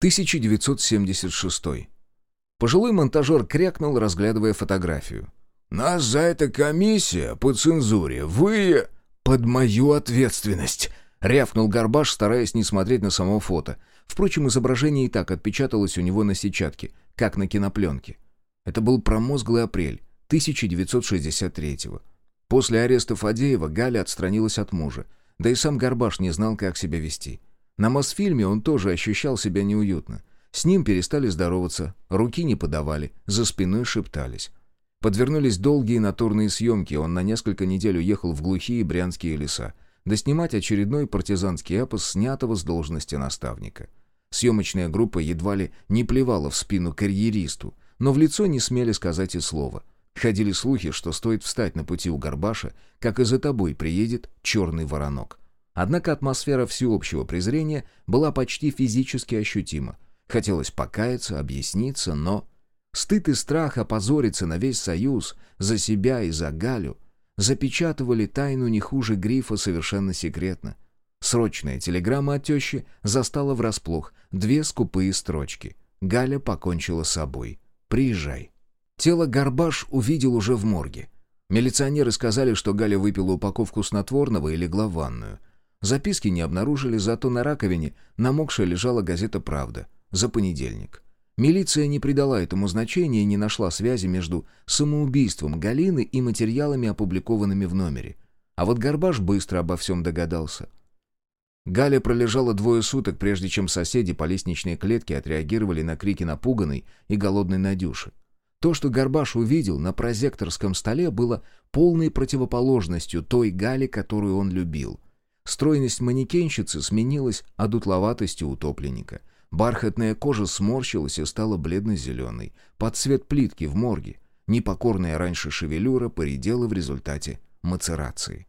1976. Пожилой монтажер крякнул, разглядывая фотографию. «Нас за это комиссия по цензуре. Вы...» «Под мою ответственность!» — рявкнул Горбаш, стараясь не смотреть на само фото. Впрочем, изображение и так отпечаталось у него на сетчатке, как на кинопленке. Это был промозглый апрель 1963-го. После ареста Фадеева Галя отстранилась от мужа, да и сам Горбаш не знал, как себя вести. На Мосфильме он тоже ощущал себя неуютно. С ним перестали здороваться, руки не подавали, за спиной шептались. Подвернулись долгие натурные съемки, он на несколько недель уехал в глухие брянские леса, доснимать очередной партизанский эпос, снятого с должности наставника. Съемочная группа едва ли не плевала в спину карьеристу, но в лицо не смели сказать и слова. Ходили слухи, что стоит встать на пути у Горбаша, как и за тобой приедет черный воронок. Однако атмосфера всеобщего презрения была почти физически ощутима. Хотелось покаяться, объясниться, но... Стыд и страх опозориться на весь Союз, за себя и за Галю, запечатывали тайну не хуже грифа совершенно секретно. Срочная телеграмма от тещи застала врасплох две скупые строчки. Галя покончила с собой. «Приезжай». Тело Горбаш увидел уже в морге. Милиционеры сказали, что Галя выпила упаковку снотворного и легла в ванную. Записки не обнаружили, зато на раковине намокшая лежала газета «Правда» за понедельник. Милиция не придала этому значения и не нашла связи между самоубийством Галины и материалами, опубликованными в номере. А вот Горбаш быстро обо всем догадался. Галя пролежала двое суток, прежде чем соседи по лестничной клетке отреагировали на крики напуганной и голодной Надюши. То, что Горбаш увидел на прозекторском столе, было полной противоположностью той Гали, которую он любил. Стройность манекенщицы сменилась одутловатостью утопленника — Бархатная кожа сморщилась и стала бледно-зеленой, под цвет плитки в морге. Непокорная раньше шевелюра поредела в результате мацерации.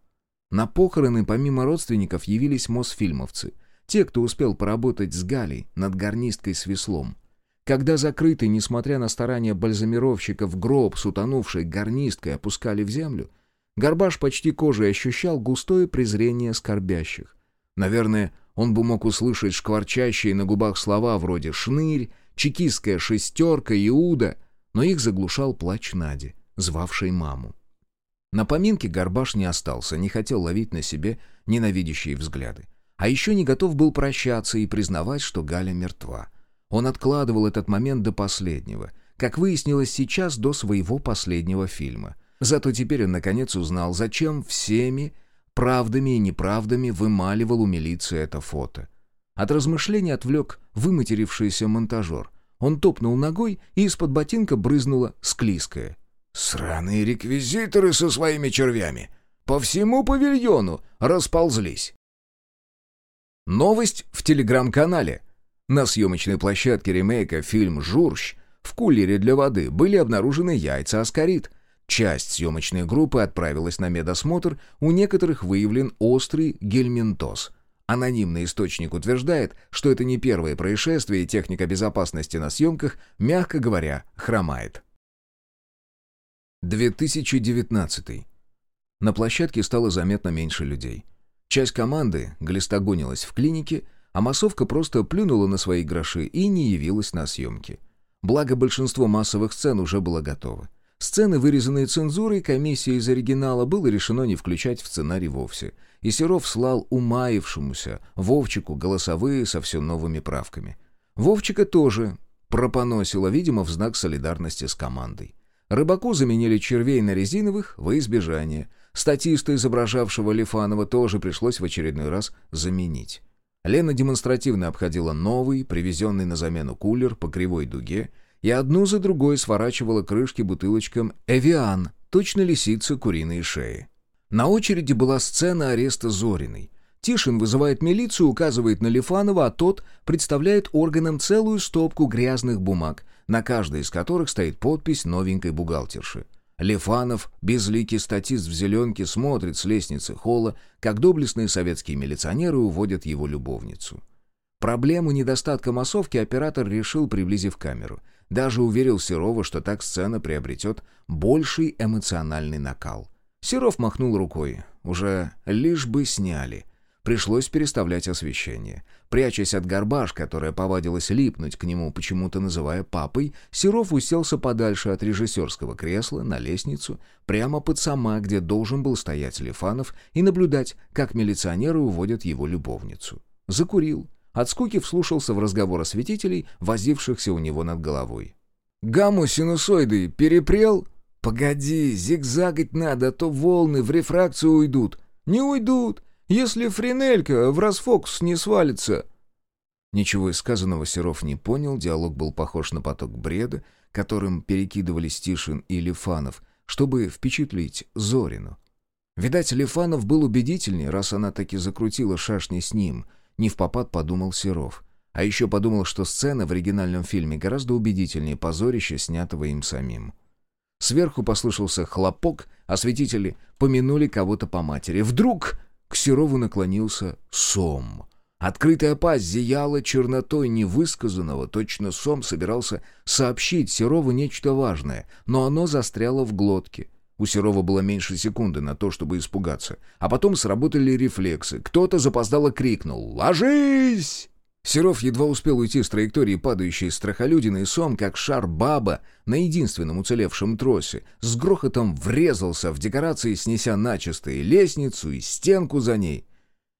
На похороны помимо родственников явились мосфильмовцы, те, кто успел поработать с Галей над гарнисткой с веслом. Когда закрытый, несмотря на старания бальзамировщиков, гроб с утонувшей гарнисткой опускали в землю, Горбаш почти кожей ощущал густое презрение скорбящих. Наверное, он бы мог услышать шкварчащие на губах слова вроде «шнырь», «чекистская шестерка», «иуда», но их заглушал плач Нади, звавшей маму. На поминке Горбаш не остался, не хотел ловить на себе ненавидящие взгляды. А еще не готов был прощаться и признавать, что Галя мертва. Он откладывал этот момент до последнего, как выяснилось сейчас, до своего последнего фильма. Зато теперь он наконец узнал, зачем всеми правдами и неправдами вымаливал у милиции это фото. От размышлений отвлек выматерившийся монтажер. Он топнул ногой, и из-под ботинка брызнула склизкая. «Сраные реквизиторы со своими червями! По всему павильону расползлись!» Новость в телеграм-канале. На съемочной площадке ремейка фильм «Журщ» в кулере для воды были обнаружены яйца аскарит — Часть съемочной группы отправилась на медосмотр, у некоторых выявлен острый гельминтоз. Анонимный источник утверждает, что это не первое происшествие, и техника безопасности на съемках, мягко говоря, хромает. 2019. На площадке стало заметно меньше людей. Часть команды глистогонилась в клинике, а массовка просто плюнула на свои гроши и не явилась на съемки. Благо большинство массовых сцен уже было готово. Сцены, вырезанные цензурой, комиссия из оригинала, было решено не включать в сценарий вовсе. И Серов слал умаившемуся Вовчику голосовые со все новыми правками. Вовчика тоже пропоносило, видимо, в знак солидарности с командой. Рыбаку заменили червей на резиновых во избежание. Статиста, изображавшего Лифанова, тоже пришлось в очередной раз заменить. Лена демонстративно обходила новый, привезенный на замену кулер по кривой дуге, и одну за другой сворачивала крышки бутылочкам «Эвиан», точно лисица куриные шеи. На очереди была сцена ареста Зориной. Тишин вызывает милицию, указывает на Лифанова, а тот представляет органам целую стопку грязных бумаг, на каждой из которых стоит подпись новенькой бухгалтерши. Лифанов, безликий статист в зеленке, смотрит с лестницы холла, как доблестные советские милиционеры уводят его любовницу. Проблему недостатка массовки оператор решил, приблизив камеру. Даже уверил Серова, что так сцена приобретет больший эмоциональный накал. Серов махнул рукой. Уже лишь бы сняли. Пришлось переставлять освещение. Прячась от горбаш, которая повадилась липнуть к нему, почему-то называя папой, Серов уселся подальше от режиссерского кресла на лестницу, прямо под сама, где должен был стоять Лифанов, и наблюдать, как милиционеры уводят его любовницу. Закурил. От скуки вслушался в разговор осветителей, возившихся у него над головой. «Гамму-синусоиды перепрел?» «Погоди, зигзагать надо, а то волны в рефракцию уйдут». «Не уйдут, если френелька в расфокус не свалится». Ничего из сказанного Серов не понял, диалог был похож на поток бреда, которым перекидывались Тишин и Лифанов, чтобы впечатлить Зорину. Видать, Лифанов был убедительнее, раз она таки закрутила шашни с ним, не в попад подумал Серов. А еще подумал, что сцена в оригинальном фильме гораздо убедительнее позорища, снятого им самим. Сверху послышался хлопок, осветители помянули кого-то по матери. Вдруг к Серову наклонился сом. Открытая пасть зияла чернотой невысказанного, точно сом собирался сообщить Серову нечто важное, но оно застряло в глотке. У Серова было меньше секунды на то, чтобы испугаться. А потом сработали рефлексы. Кто-то запоздало крикнул «Ложись!» Серов едва успел уйти с траектории падающей страхолюдины и сом, как шар баба на единственном уцелевшем тросе с грохотом врезался в декорации, снеся начисто и лестницу, и стенку за ней.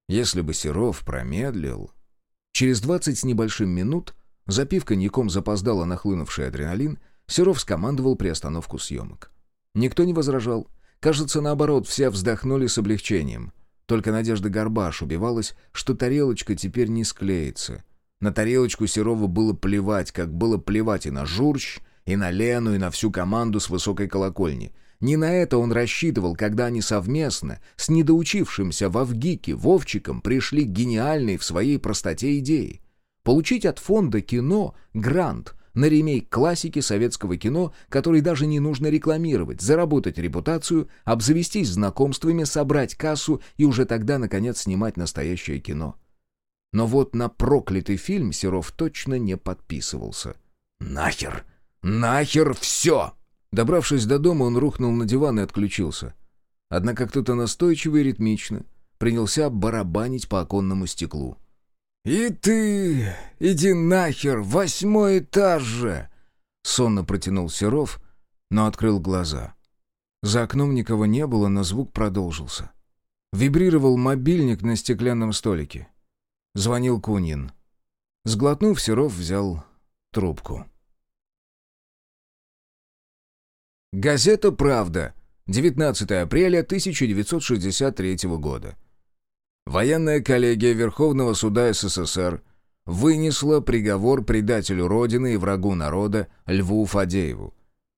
Если бы Серов промедлил... Через двадцать с небольшим минут, запив коньяком запоздало нахлынувший адреналин, Серов скомандовал приостановку съемок. Никто не возражал. Кажется, наоборот, все вздохнули с облегчением. Только Надежда Горбаш убивалась, что тарелочка теперь не склеится. На тарелочку Серова было плевать, как было плевать и на Журч, и на Лену, и на всю команду с высокой колокольни. Не на это он рассчитывал, когда они совместно с недоучившимся в Авгике Вовчиком пришли к гениальной в своей простоте идее. Получить от фонда кино грант на ремейк классики советского кино, который даже не нужно рекламировать, заработать репутацию, обзавестись знакомствами, собрать кассу и уже тогда, наконец, снимать настоящее кино. Но вот на проклятый фильм Серов точно не подписывался. «Нахер! Нахер все!» Добравшись до дома, он рухнул на диван и отключился. Однако кто-то настойчиво и ритмично принялся барабанить по оконному стеклу. «И ты! Иди нахер! Восьмой этаж же!» Сонно протянул Серов, но открыл глаза. За окном никого не было, но звук продолжился. Вибрировал мобильник на стеклянном столике. Звонил Кунин. Сглотнув, Серов взял трубку. Газета «Правда», 19 апреля 1963 года. Военная коллегия Верховного суда СССР вынесла приговор предателю Родины и врагу народа Льву Фадееву.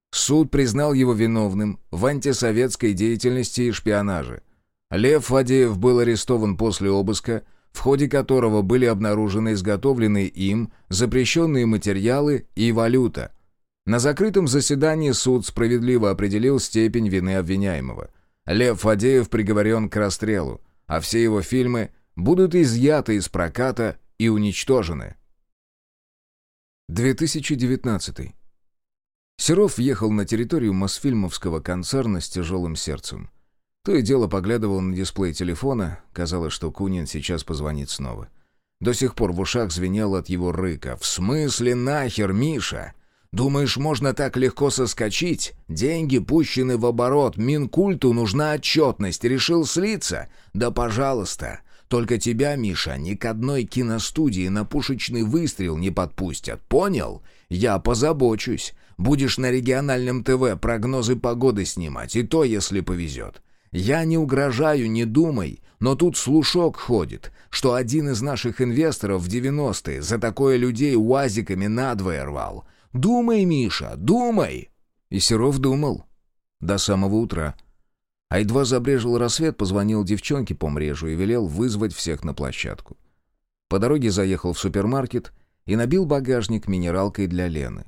Суд признал его виновным в антисоветской деятельности и шпионаже. Лев Фадеев был арестован после обыска, в ходе которого были обнаружены изготовленные им запрещенные материалы и валюта. На закрытом заседании суд справедливо определил степень вины обвиняемого. Лев Фадеев приговорен к расстрелу а все его фильмы будут изъяты из проката и уничтожены. 2019. Серов въехал на территорию Мосфильмовского концерна с тяжелым сердцем. То и дело поглядывал на дисплей телефона, казалось, что Кунин сейчас позвонит снова. До сих пор в ушах звенело от его рыка. «В смысле нахер, Миша? Думаешь, можно так легко соскочить? Деньги пущены в оборот, Минкульту нужна отчетность, решил слиться? Да пожалуйста. Только тебя, Миша, ни к одной киностудии на пушечный выстрел не подпустят, понял? Я позабочусь. Будешь на региональном ТВ прогнозы погоды снимать, и то, если повезет. Я не угрожаю, не думай, но тут слушок ходит, что один из наших инвесторов в 90-е за такое людей уазиками надвое рвал. Думай, Миша, думай!» И Серов думал. До самого утра. А едва забрежил рассвет, позвонил девчонке по мрежу и велел вызвать всех на площадку. По дороге заехал в супермаркет и набил багажник минералкой для Лены.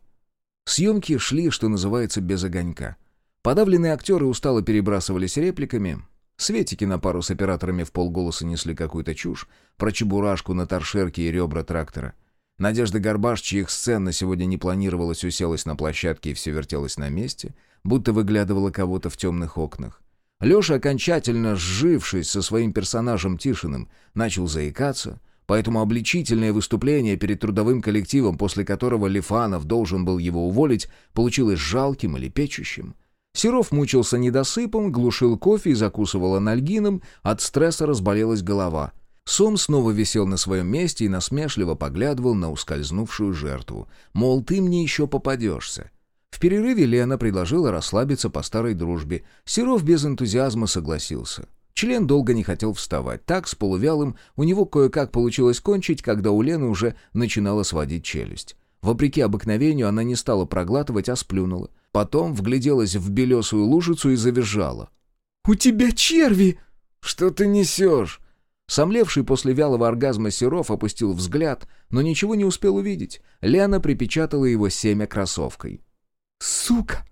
Съемки шли, что называется, без огонька. Подавленные актеры устало перебрасывались репликами. Светики на пару с операторами в полголоса несли какую-то чушь про чебурашку на торшерке и ребра трактора. Надежда Горбаш, чьих сцен на сегодня не планировалось, уселась на площадке и все вертелось на месте, будто выглядывала кого-то в темных окнах. Леша, окончательно сжившись со своим персонажем Тишиным, начал заикаться, поэтому обличительное выступление перед трудовым коллективом, после которого Лифанов должен был его уволить, получилось жалким или печущим. Серов мучился недосыпом, глушил кофе и закусывал анальгином, от стресса разболелась голова. Сом снова висел на своем месте и насмешливо поглядывал на ускользнувшую жертву. Мол, ты мне еще попадешься. В перерыве Лена предложила расслабиться по старой дружбе. Серов без энтузиазма согласился. Член долго не хотел вставать. Так, с полувялым, у него кое-как получилось кончить, когда у Лены уже начинала сводить челюсть. Вопреки обыкновению она не стала проглатывать, а сплюнула. Потом вгляделась в белесую лужицу и завизжала. «У тебя черви!» «Что ты несешь?» Сомлевший после вялого оргазма Серов опустил взгляд, но ничего не успел увидеть. Лена припечатала его семя кроссовкой. «Сука!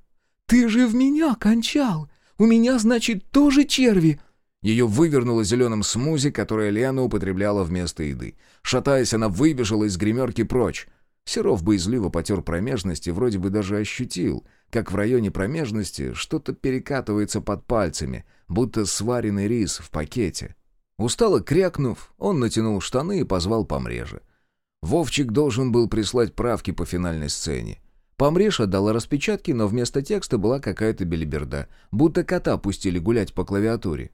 Ты же в меня кончал! У меня, значит, тоже черви!» Ее вывернуло зеленым смузи, которое Лена употребляла вместо еды. Шатаясь, она выбежала из гримерки прочь. Серов боязливо потер промежность и вроде бы даже ощутил, как в районе промежности что-то перекатывается под пальцами, будто сваренный рис в пакете. Устало крякнув, он натянул штаны и позвал помреже. Вовчик должен был прислать правки по финальной сцене. Помреж отдала распечатки, но вместо текста была какая-то белиберда, будто кота пустили гулять по клавиатуре.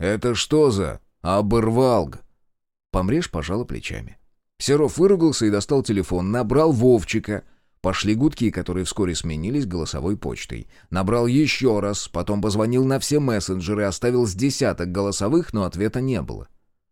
«Это что за оборвалг?» Помреж пожала плечами. Серов выругался и достал телефон, набрал Вовчика. Пошли гудки, которые вскоре сменились голосовой почтой. Набрал еще раз, потом позвонил на все мессенджеры, оставил с десяток голосовых, но ответа не было.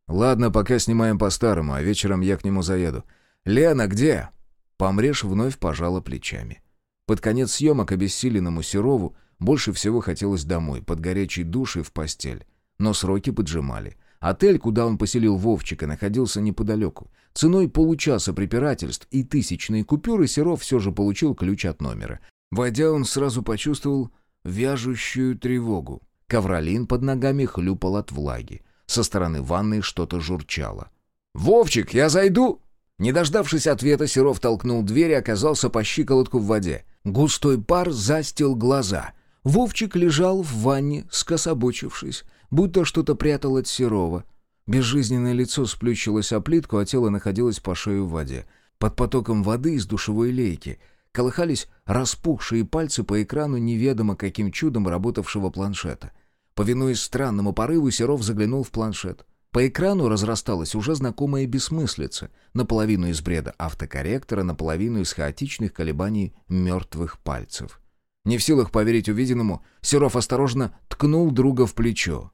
«Ладно, пока снимаем по-старому, а вечером я к нему заеду. Лена, где?» Помреж вновь пожала плечами. Под конец съемок обессиленному Серову больше всего хотелось домой, под горячий душ и в постель. Но сроки поджимали. Отель, куда он поселил Вовчика, находился неподалеку. Ценой получаса препирательств и тысячные купюры Серов все же получил ключ от номера. Войдя, он сразу почувствовал вяжущую тревогу. Ковролин под ногами хлюпал от влаги. Со стороны ванной что-то журчало. «Вовчик, я зайду?» Не дождавшись ответа, Серов толкнул дверь и оказался по щиколотку в воде. Густой пар застил глаза. Вовчик лежал в ванне, скособочившись будто что-то прятал от Серова. Безжизненное лицо сплющилось о плитку, а тело находилось по шею в воде. Под потоком воды из душевой лейки колыхались распухшие пальцы по экрану неведомо каким чудом работавшего планшета. Повинуясь странному порыву, Серов заглянул в планшет. По экрану разрасталась уже знакомая бессмыслица, наполовину из бреда автокорректора, наполовину из хаотичных колебаний мертвых пальцев. Не в силах поверить увиденному, Серов осторожно ткнул друга в плечо.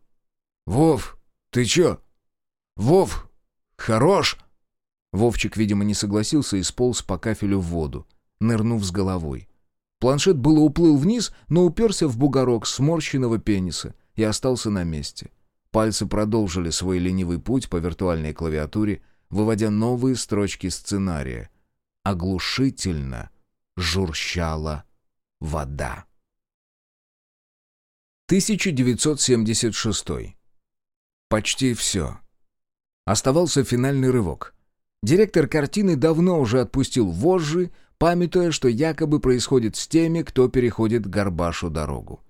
«Вов, ты чё? Вов, хорош!» Вовчик, видимо, не согласился и сполз по кафелю в воду, нырнув с головой. Планшет было уплыл вниз, но уперся в бугорок сморщенного пениса и остался на месте. Пальцы продолжили свой ленивый путь по виртуальной клавиатуре, выводя новые строчки сценария. Оглушительно журчала вода. 1976 Почти все. Оставался финальный рывок. Директор картины давно уже отпустил вожжи, памятуя, что якобы происходит с теми, кто переходит Горбашу дорогу.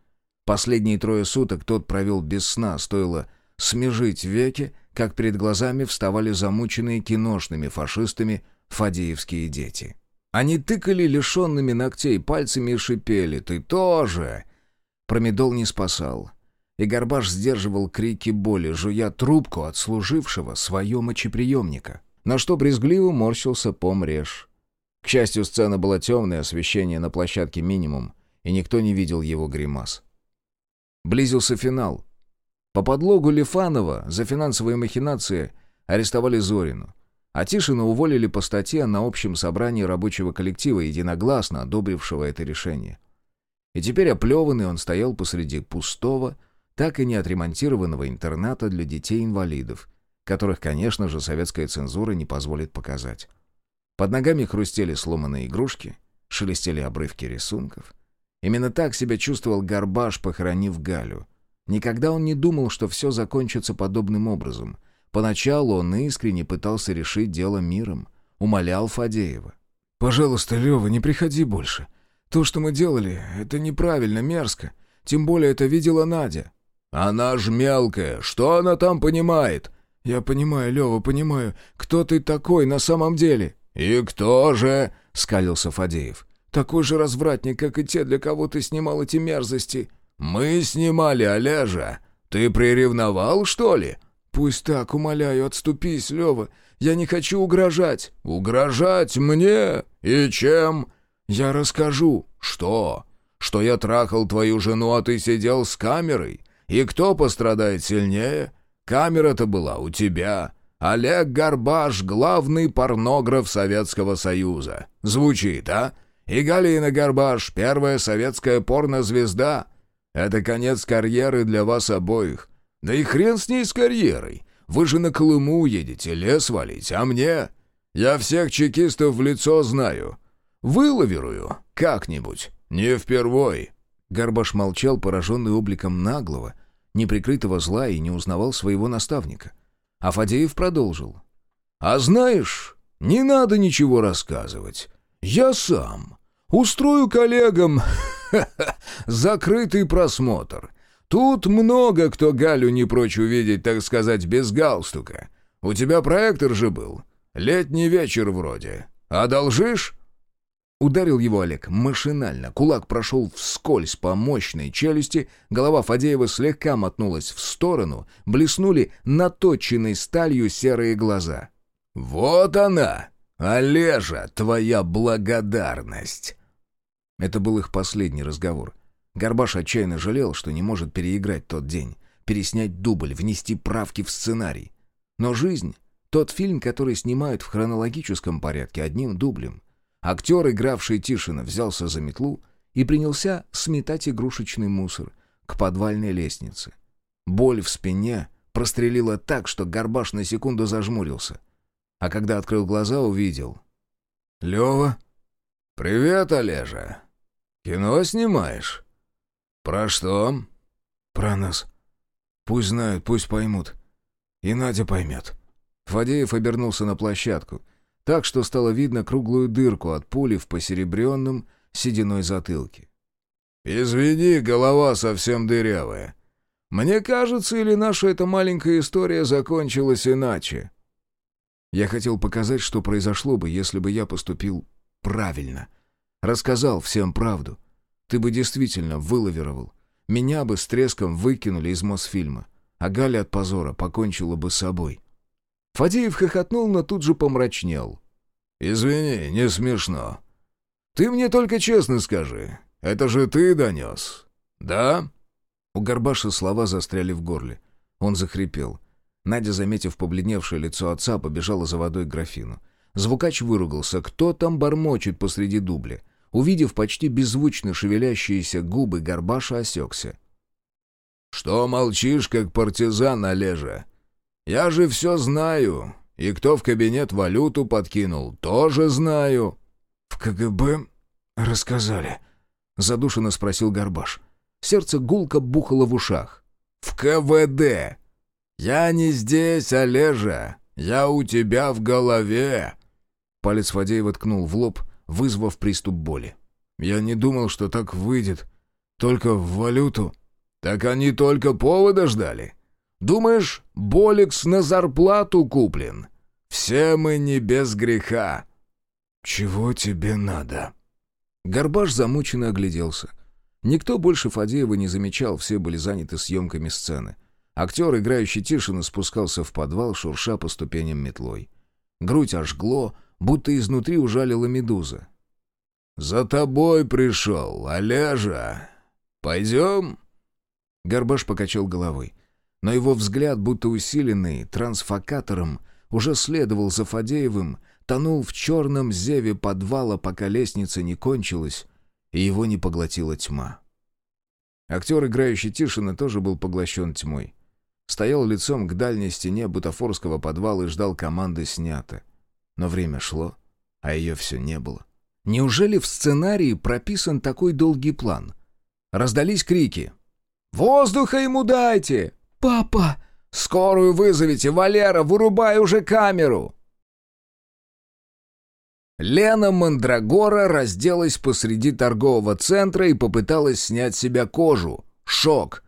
Последние трое суток тот провел без сна, стоило смежить веки, как перед глазами вставали замученные киношными фашистами фадеевские дети. Они тыкали лишенными ногтей пальцами и шипели «Ты тоже!» Промедол не спасал и Горбаш сдерживал крики боли, жуя трубку от служившего свое мочеприемника. На что брезгливо морщился помреж. К счастью, сцена была темная, освещение на площадке минимум, и никто не видел его гримас. Близился финал. По подлогу Лифанова за финансовые махинации арестовали Зорину. А Тишина уволили по статье на общем собрании рабочего коллектива, единогласно одобрившего это решение. И теперь оплеванный он стоял посреди пустого, так и не отремонтированного интерната для детей-инвалидов, которых, конечно же, советская цензура не позволит показать. Под ногами хрустели сломанные игрушки, шелестели обрывки рисунков. Именно так себя чувствовал Горбаш, похоронив Галю. Никогда он не думал, что все закончится подобным образом — Поначалу он искренне пытался решить дело миром, умолял Фадеева. «Пожалуйста, Лева, не приходи больше. То, что мы делали, это неправильно, мерзко. Тем более это видела Надя». «Она ж мелкая, что она там понимает?» «Я понимаю, Лева, понимаю. Кто ты такой на самом деле?» «И кто же?» — скалился Фадеев. «Такой же развратник, как и те, для кого ты снимал эти мерзости». «Мы снимали, Олежа. Ты приревновал, что ли?» «Пусть так, умоляю, отступись, Лева. Я не хочу угрожать». «Угрожать мне? И чем?» «Я расскажу». «Что? Что я трахал твою жену, а ты сидел с камерой? И кто пострадает сильнее? Камера-то была у тебя. Олег Горбаш — главный порнограф Советского Союза. Звучит, а? И Галина Горбаш — первая советская порнозвезда. Это конец карьеры для вас обоих. Да и хрен с ней с карьерой. Вы же на Колыму едете, лес валить, а мне? Я всех чекистов в лицо знаю. Вылавирую как-нибудь, не впервой». Горбаш молчал, пораженный обликом наглого, неприкрытого зла и не узнавал своего наставника. А Фадеев продолжил. «А знаешь, не надо ничего рассказывать. Я сам устрою коллегам (laughs) закрытый просмотр. Тут много кто Галю не прочь увидеть, так сказать, без галстука. У тебя проектор же был. Летний вечер вроде. Одолжишь?» Ударил его Олег машинально. Кулак прошел вскользь по мощной челюсти, голова Фадеева слегка мотнулась в сторону, блеснули наточенной сталью серые глаза. «Вот она, Олежа, твоя благодарность!» Это был их последний разговор. Горбаш отчаянно жалел, что не может переиграть тот день, переснять дубль, внести правки в сценарий. Но жизнь — тот фильм, который снимают в хронологическом порядке одним дублем. Актер, игравший Тишина, взялся за метлу и принялся сметать игрушечный мусор к подвальной лестнице. Боль в спине прострелила так, что Горбаш на секунду зажмурился. А когда открыл глаза, увидел. «Лёва?» «Привет, Олежа. Кино снимаешь?» «Про что?» «Про нас. Пусть знают, пусть поймут. И Надя поймет». Фадеев обернулся на площадку, так что стало видно круглую дырку от пули в посеребренном сединой затылке. «Извини, голова совсем дырявая. Мне кажется, или наша эта маленькая история закончилась иначе?» Я хотел показать, что произошло бы, если бы я поступил правильно. Рассказал всем правду. Ты бы действительно вылавировал. Меня бы с треском выкинули из Мосфильма, а Галя от позора покончила бы с собой». Фадеев хохотнул, но тут же помрачнел. «Извини, не смешно. Ты мне только честно скажи, это же ты донес, да?» У Горбаша слова застряли в горле. Он захрипел. Надя, заметив побледневшее лицо отца, побежала за водой к графину. Звукач выругался. «Кто там бормочет посреди дубля?» Увидев почти беззвучно шевелящиеся губы, Горбаша осекся. «Что молчишь, как партизан, Олежа? Я же все знаю. И кто в кабинет валюту подкинул, тоже знаю». «В КГБ рассказали?» — задушенно спросил Горбаш. Сердце гулко бухало в ушах. «В КВД! Я не здесь, Олежа! Я у тебя в голове!» Палец Фадеева ткнул в лоб, вызвав приступ боли. «Я не думал, что так выйдет. Только в валюту». «Так они только повода ждали. Думаешь, Боликс на зарплату куплен? Все мы не без греха». «Чего тебе надо?» Горбаш замученно огляделся. Никто больше Фадеева не замечал, все были заняты съемками сцены. Актер, играющий Тишина, спускался в подвал, шурша по ступеням метлой. Грудь ожгло, будто изнутри ужалила медуза. «За тобой пришел, Олежа. Пойдем?» Горбаш покачал головой. Но его взгляд, будто усиленный трансфокатором, уже следовал за Фадеевым, тонул в черном зеве подвала, пока лестница не кончилась, и его не поглотила тьма. Актер, играющий Тишина, тоже был поглощен тьмой. Стоял лицом к дальней стене бутафорского подвала и ждал команды снято. Но время шло, а ее все не было. Неужели в сценарии прописан такой долгий план? Раздались крики. «Воздуха ему дайте! Папа! Скорую вызовите! Валера, вырубай уже камеру!» Лена Мандрагора разделась посреди торгового центра и попыталась снять с себя кожу. Шок.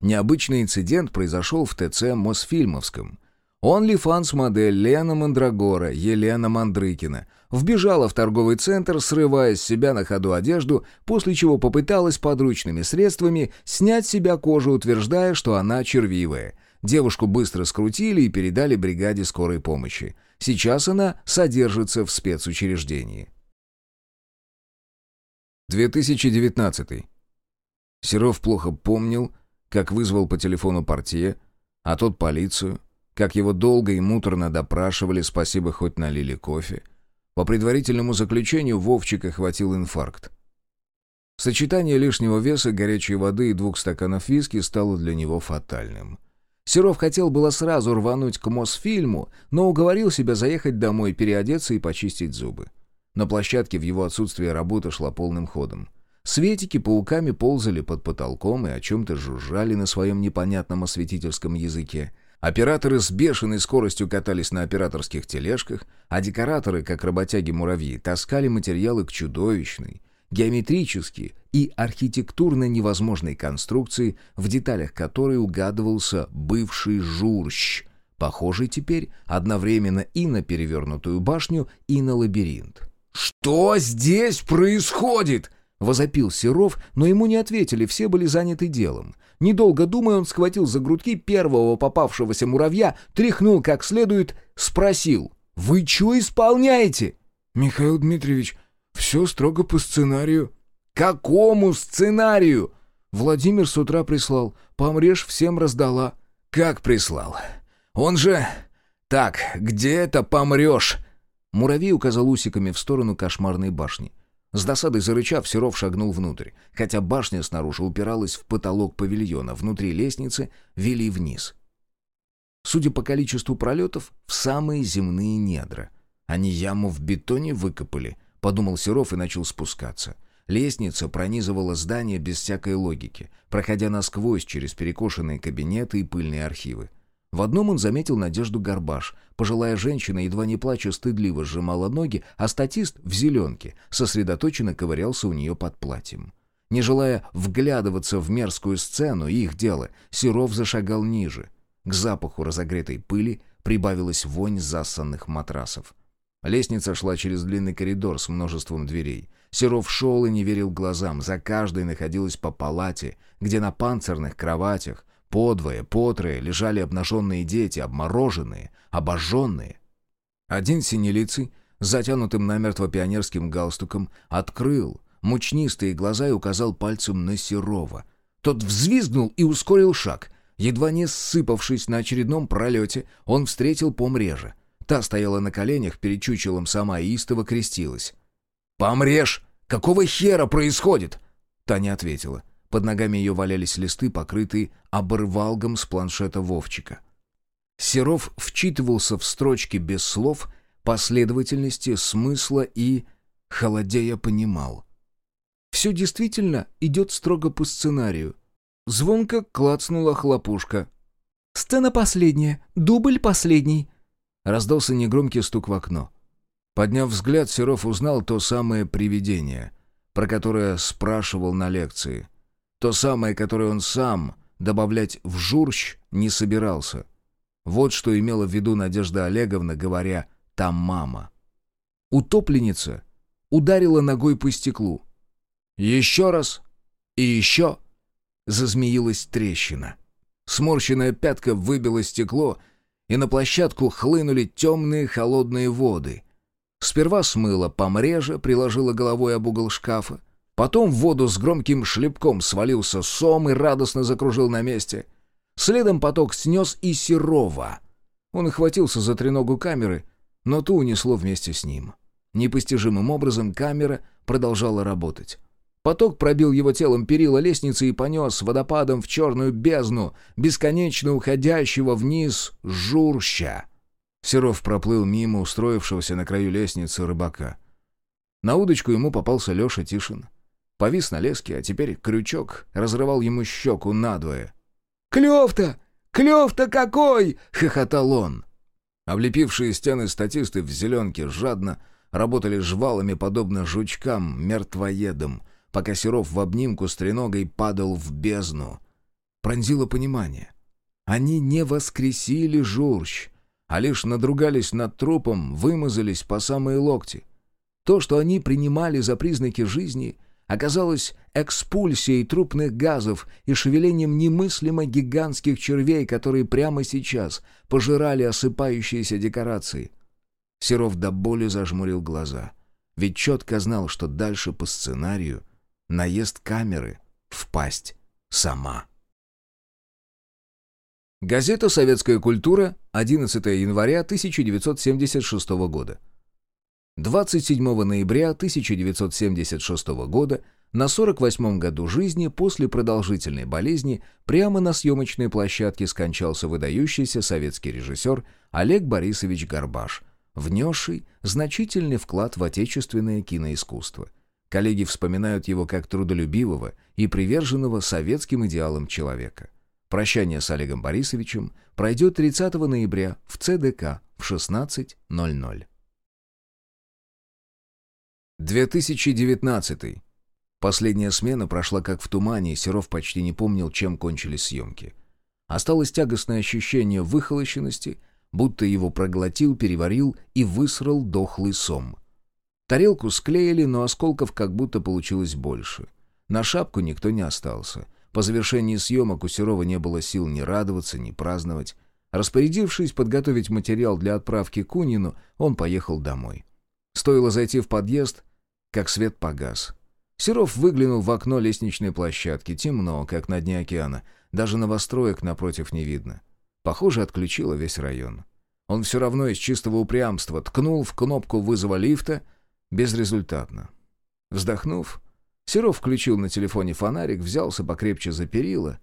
Необычный инцидент произошел в ТЦ Мосфильмовском. Онлифанс-модель Лена Мандрагора, Елена Мандрыкина, вбежала в торговый центр, срывая с себя на ходу одежду, после чего попыталась подручными средствами снять с себя кожу, утверждая, что она червивая. Девушку быстро скрутили и передали бригаде скорой помощи. Сейчас она содержится в спецучреждении. 2019. Серов плохо помнил, как вызвал по телефону портье, а тот полицию, как его долго и муторно допрашивали, спасибо хоть налили кофе. По предварительному заключению Вовчика хватил инфаркт. Сочетание лишнего веса, горячей воды и двух стаканов виски стало для него фатальным. Серов хотел было сразу рвануть к Мосфильму, но уговорил себя заехать домой, переодеться и почистить зубы. На площадке в его отсутствие работа шла полным ходом. Светики пауками ползали под потолком и о чем-то жужжали на своем непонятном осветительском языке. Операторы с бешеной скоростью катались на операторских тележках, а декораторы, как работяги-муравьи, таскали материалы к чудовищной, геометрически и архитектурно невозможной конструкции, в деталях которой угадывался бывший журщ, похожий теперь одновременно и на перевернутую башню, и на лабиринт. «Что здесь происходит?» — возопил Серов, но ему не ответили, все были заняты делом. Недолго думая, он схватил за грудки первого попавшегося муравья, тряхнул как следует, спросил «Вы что исполняете?» «Михаил Дмитриевич, все строго по сценарию». «Какому сценарию?» Владимир с утра прислал. Помрешь, всем раздала. «Как прислал? Он же... Так, где это помрешь?» Муравей указал усиками в сторону кошмарной башни. С досадой зарычав, Серов шагнул внутрь, хотя башня снаружи упиралась в потолок павильона, внутри лестницы вели вниз. Судя по количеству пролетов, в самые земные недра. Они яму в бетоне выкопали, подумал Серов и начал спускаться. Лестница пронизывала здание без всякой логики, проходя насквозь через перекошенные кабинеты и пыльные архивы. В одном он заметил Надежду Горбаш. Пожилая женщина, едва не плача, стыдливо сжимала ноги, а статист в зеленке сосредоточенно ковырялся у нее под платьем. Не желая вглядываться в мерзкую сцену и их дело, Серов зашагал ниже. К запаху разогретой пыли прибавилась вонь засанных матрасов. Лестница шла через длинный коридор с множеством дверей. Серов шел и не верил глазам. За каждой находилась по палате, где на панцирных кроватях подвое, потрое лежали обнаженные дети, обмороженные, обожженные. Один синелицый, затянутым намертво пионерским галстуком, открыл мучнистые глаза и указал пальцем на Серова. Тот взвизгнул и ускорил шаг. Едва не ссыпавшись на очередном пролете, он встретил помрежа. Та стояла на коленях перед чучелом сама и истово крестилась. «Помрежь! Какого хера происходит?» Та не ответила. Под ногами ее валялись листы, покрытые оборвалгом с планшета Вовчика. Серов вчитывался в строчки без слов, последовательности, смысла и, холодея, понимал. Все действительно идет строго по сценарию. Звонко клацнула хлопушка. «Сцена последняя, дубль последний», Раздался негромкий стук в окно. Подняв взгляд, Серов узнал то самое привидение, про которое спрашивал на лекции. То самое, которое он сам добавлять в журщ не собирался. Вот что имела в виду Надежда Олеговна, говоря «там мама». Утопленница ударила ногой по стеклу. Еще раз и еще зазмеилась трещина. Сморщенная пятка выбила стекло — и на площадку хлынули темные холодные воды. Сперва смыло помреже, приложила головой об угол шкафа. Потом в воду с громким шлепком свалился сом и радостно закружил на месте. Следом поток снес и Серова. Он охватился за треногу камеры, но ту унесло вместе с ним. Непостижимым образом камера продолжала работать. Поток пробил его телом перила лестницы и понес водопадом в черную бездну, бесконечно уходящего вниз журща. Серов проплыл мимо устроившегося на краю лестницы рыбака. На удочку ему попался Леша Тишин. Повис на леске, а теперь крючок разрывал ему щеку надвое. «Клев-то! Клев-то какой!» — хохотал он. Облепившие стены статисты в зеленке жадно работали жвалами, подобно жучкам, мертвоедам — пока Серов в обнимку с треногой падал в бездну. Пронзило понимание. Они не воскресили Журщ, а лишь надругались над трупом, вымазались по самые локти. То, что они принимали за признаки жизни, оказалось экспульсией трупных газов и шевелением немыслимо гигантских червей, которые прямо сейчас пожирали осыпающиеся декорации. Серов до боли зажмурил глаза, ведь четко знал, что дальше по сценарию — наезд камеры, впасть сама. Газета «Советская культура», 11 января 1976 года. 27 ноября 1976 года, на 48-м году жизни, после продолжительной болезни, прямо на съемочной площадке скончался выдающийся советский режиссер Олег Борисович Горбаш, внесший значительный вклад в отечественное киноискусство – Коллеги вспоминают его как трудолюбивого и приверженного советским идеалам человека. Прощание с Олегом Борисовичем пройдет 30 ноября в ЦДК в 16.00. 2019. Последняя смена прошла как в тумане, и Серов почти не помнил, чем кончились съемки. Осталось тягостное ощущение выхолощенности, будто его проглотил, переварил и высрал дохлый сом. Тарелку склеили, но осколков как будто получилось больше. На шапку никто не остался. По завершении съемок у Серова не было сил ни радоваться, ни праздновать. Распорядившись подготовить материал для отправки Кунину, он поехал домой. Стоило зайти в подъезд, как свет погас. Серов выглянул в окно лестничной площадки. Темно, как на дне океана. Даже новостроек напротив не видно. Похоже, отключило весь район. Он все равно из чистого упрямства ткнул в кнопку вызова лифта — Безрезультатно. Вздохнув, Серов включил на телефоне фонарик, взялся покрепче за перила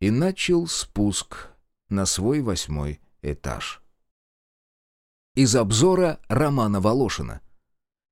и начал спуск на свой восьмой этаж. Из обзора Романа Волошина.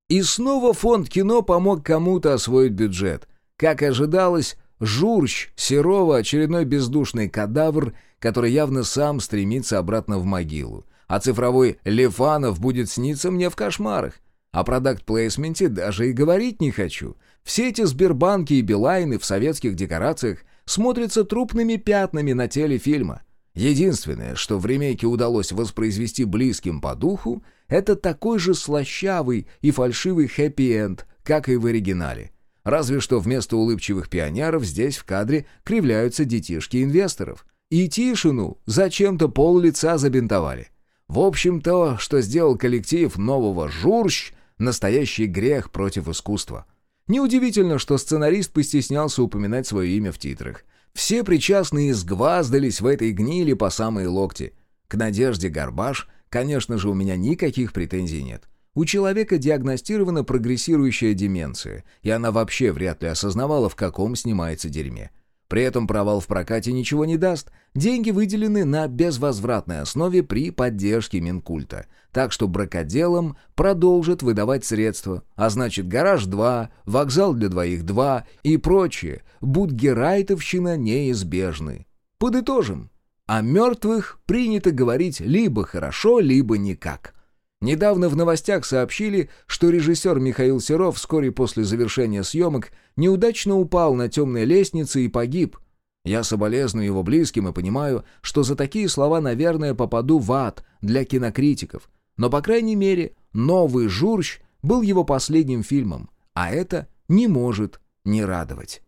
И снова фонд кино помог кому-то освоить бюджет. Как ожидалось, Журч Серова — очередной бездушный кадавр, который явно сам стремится обратно в могилу. А цифровой Лефанов будет сниться мне в кошмарах. О продакт-плейсменте даже и говорить не хочу. Все эти Сбербанки и Билайны в советских декорациях смотрятся трупными пятнами на теле фильма. Единственное, что в ремейке удалось воспроизвести близким по духу, это такой же слащавый и фальшивый хэппи-энд, как и в оригинале. Разве что вместо улыбчивых пионеров здесь в кадре кривляются детишки инвесторов. И Тишину зачем-то пол лица забинтовали. В общем, то, что сделал коллектив нового «Журщ», Настоящий грех против искусства. Неудивительно, что сценарист постеснялся упоминать свое имя в титрах. Все причастные сгваздались в этой гнили по самые локти. К Надежде Горбаш, конечно же, у меня никаких претензий нет. У человека диагностирована прогрессирующая деменция, и она вообще вряд ли осознавала, в каком снимается дерьме. При этом провал в прокате ничего не даст. Деньги выделены на безвозвратной основе при поддержке Минкульта. Так что бракоделам продолжат выдавать средства. А значит, гараж-2, вокзал для двоих-2 и прочее. Будгерайтовщина неизбежны. Подытожим. О мертвых принято говорить либо хорошо, либо никак. Недавно в новостях сообщили, что режиссер Михаил Серов вскоре после завершения съемок неудачно упал на темной лестнице и погиб. Я соболезную его близким и понимаю, что за такие слова, наверное, попаду в ад для кинокритиков. Но, по крайней мере, «Новый Журщ» был его последним фильмом, а это не может не радовать.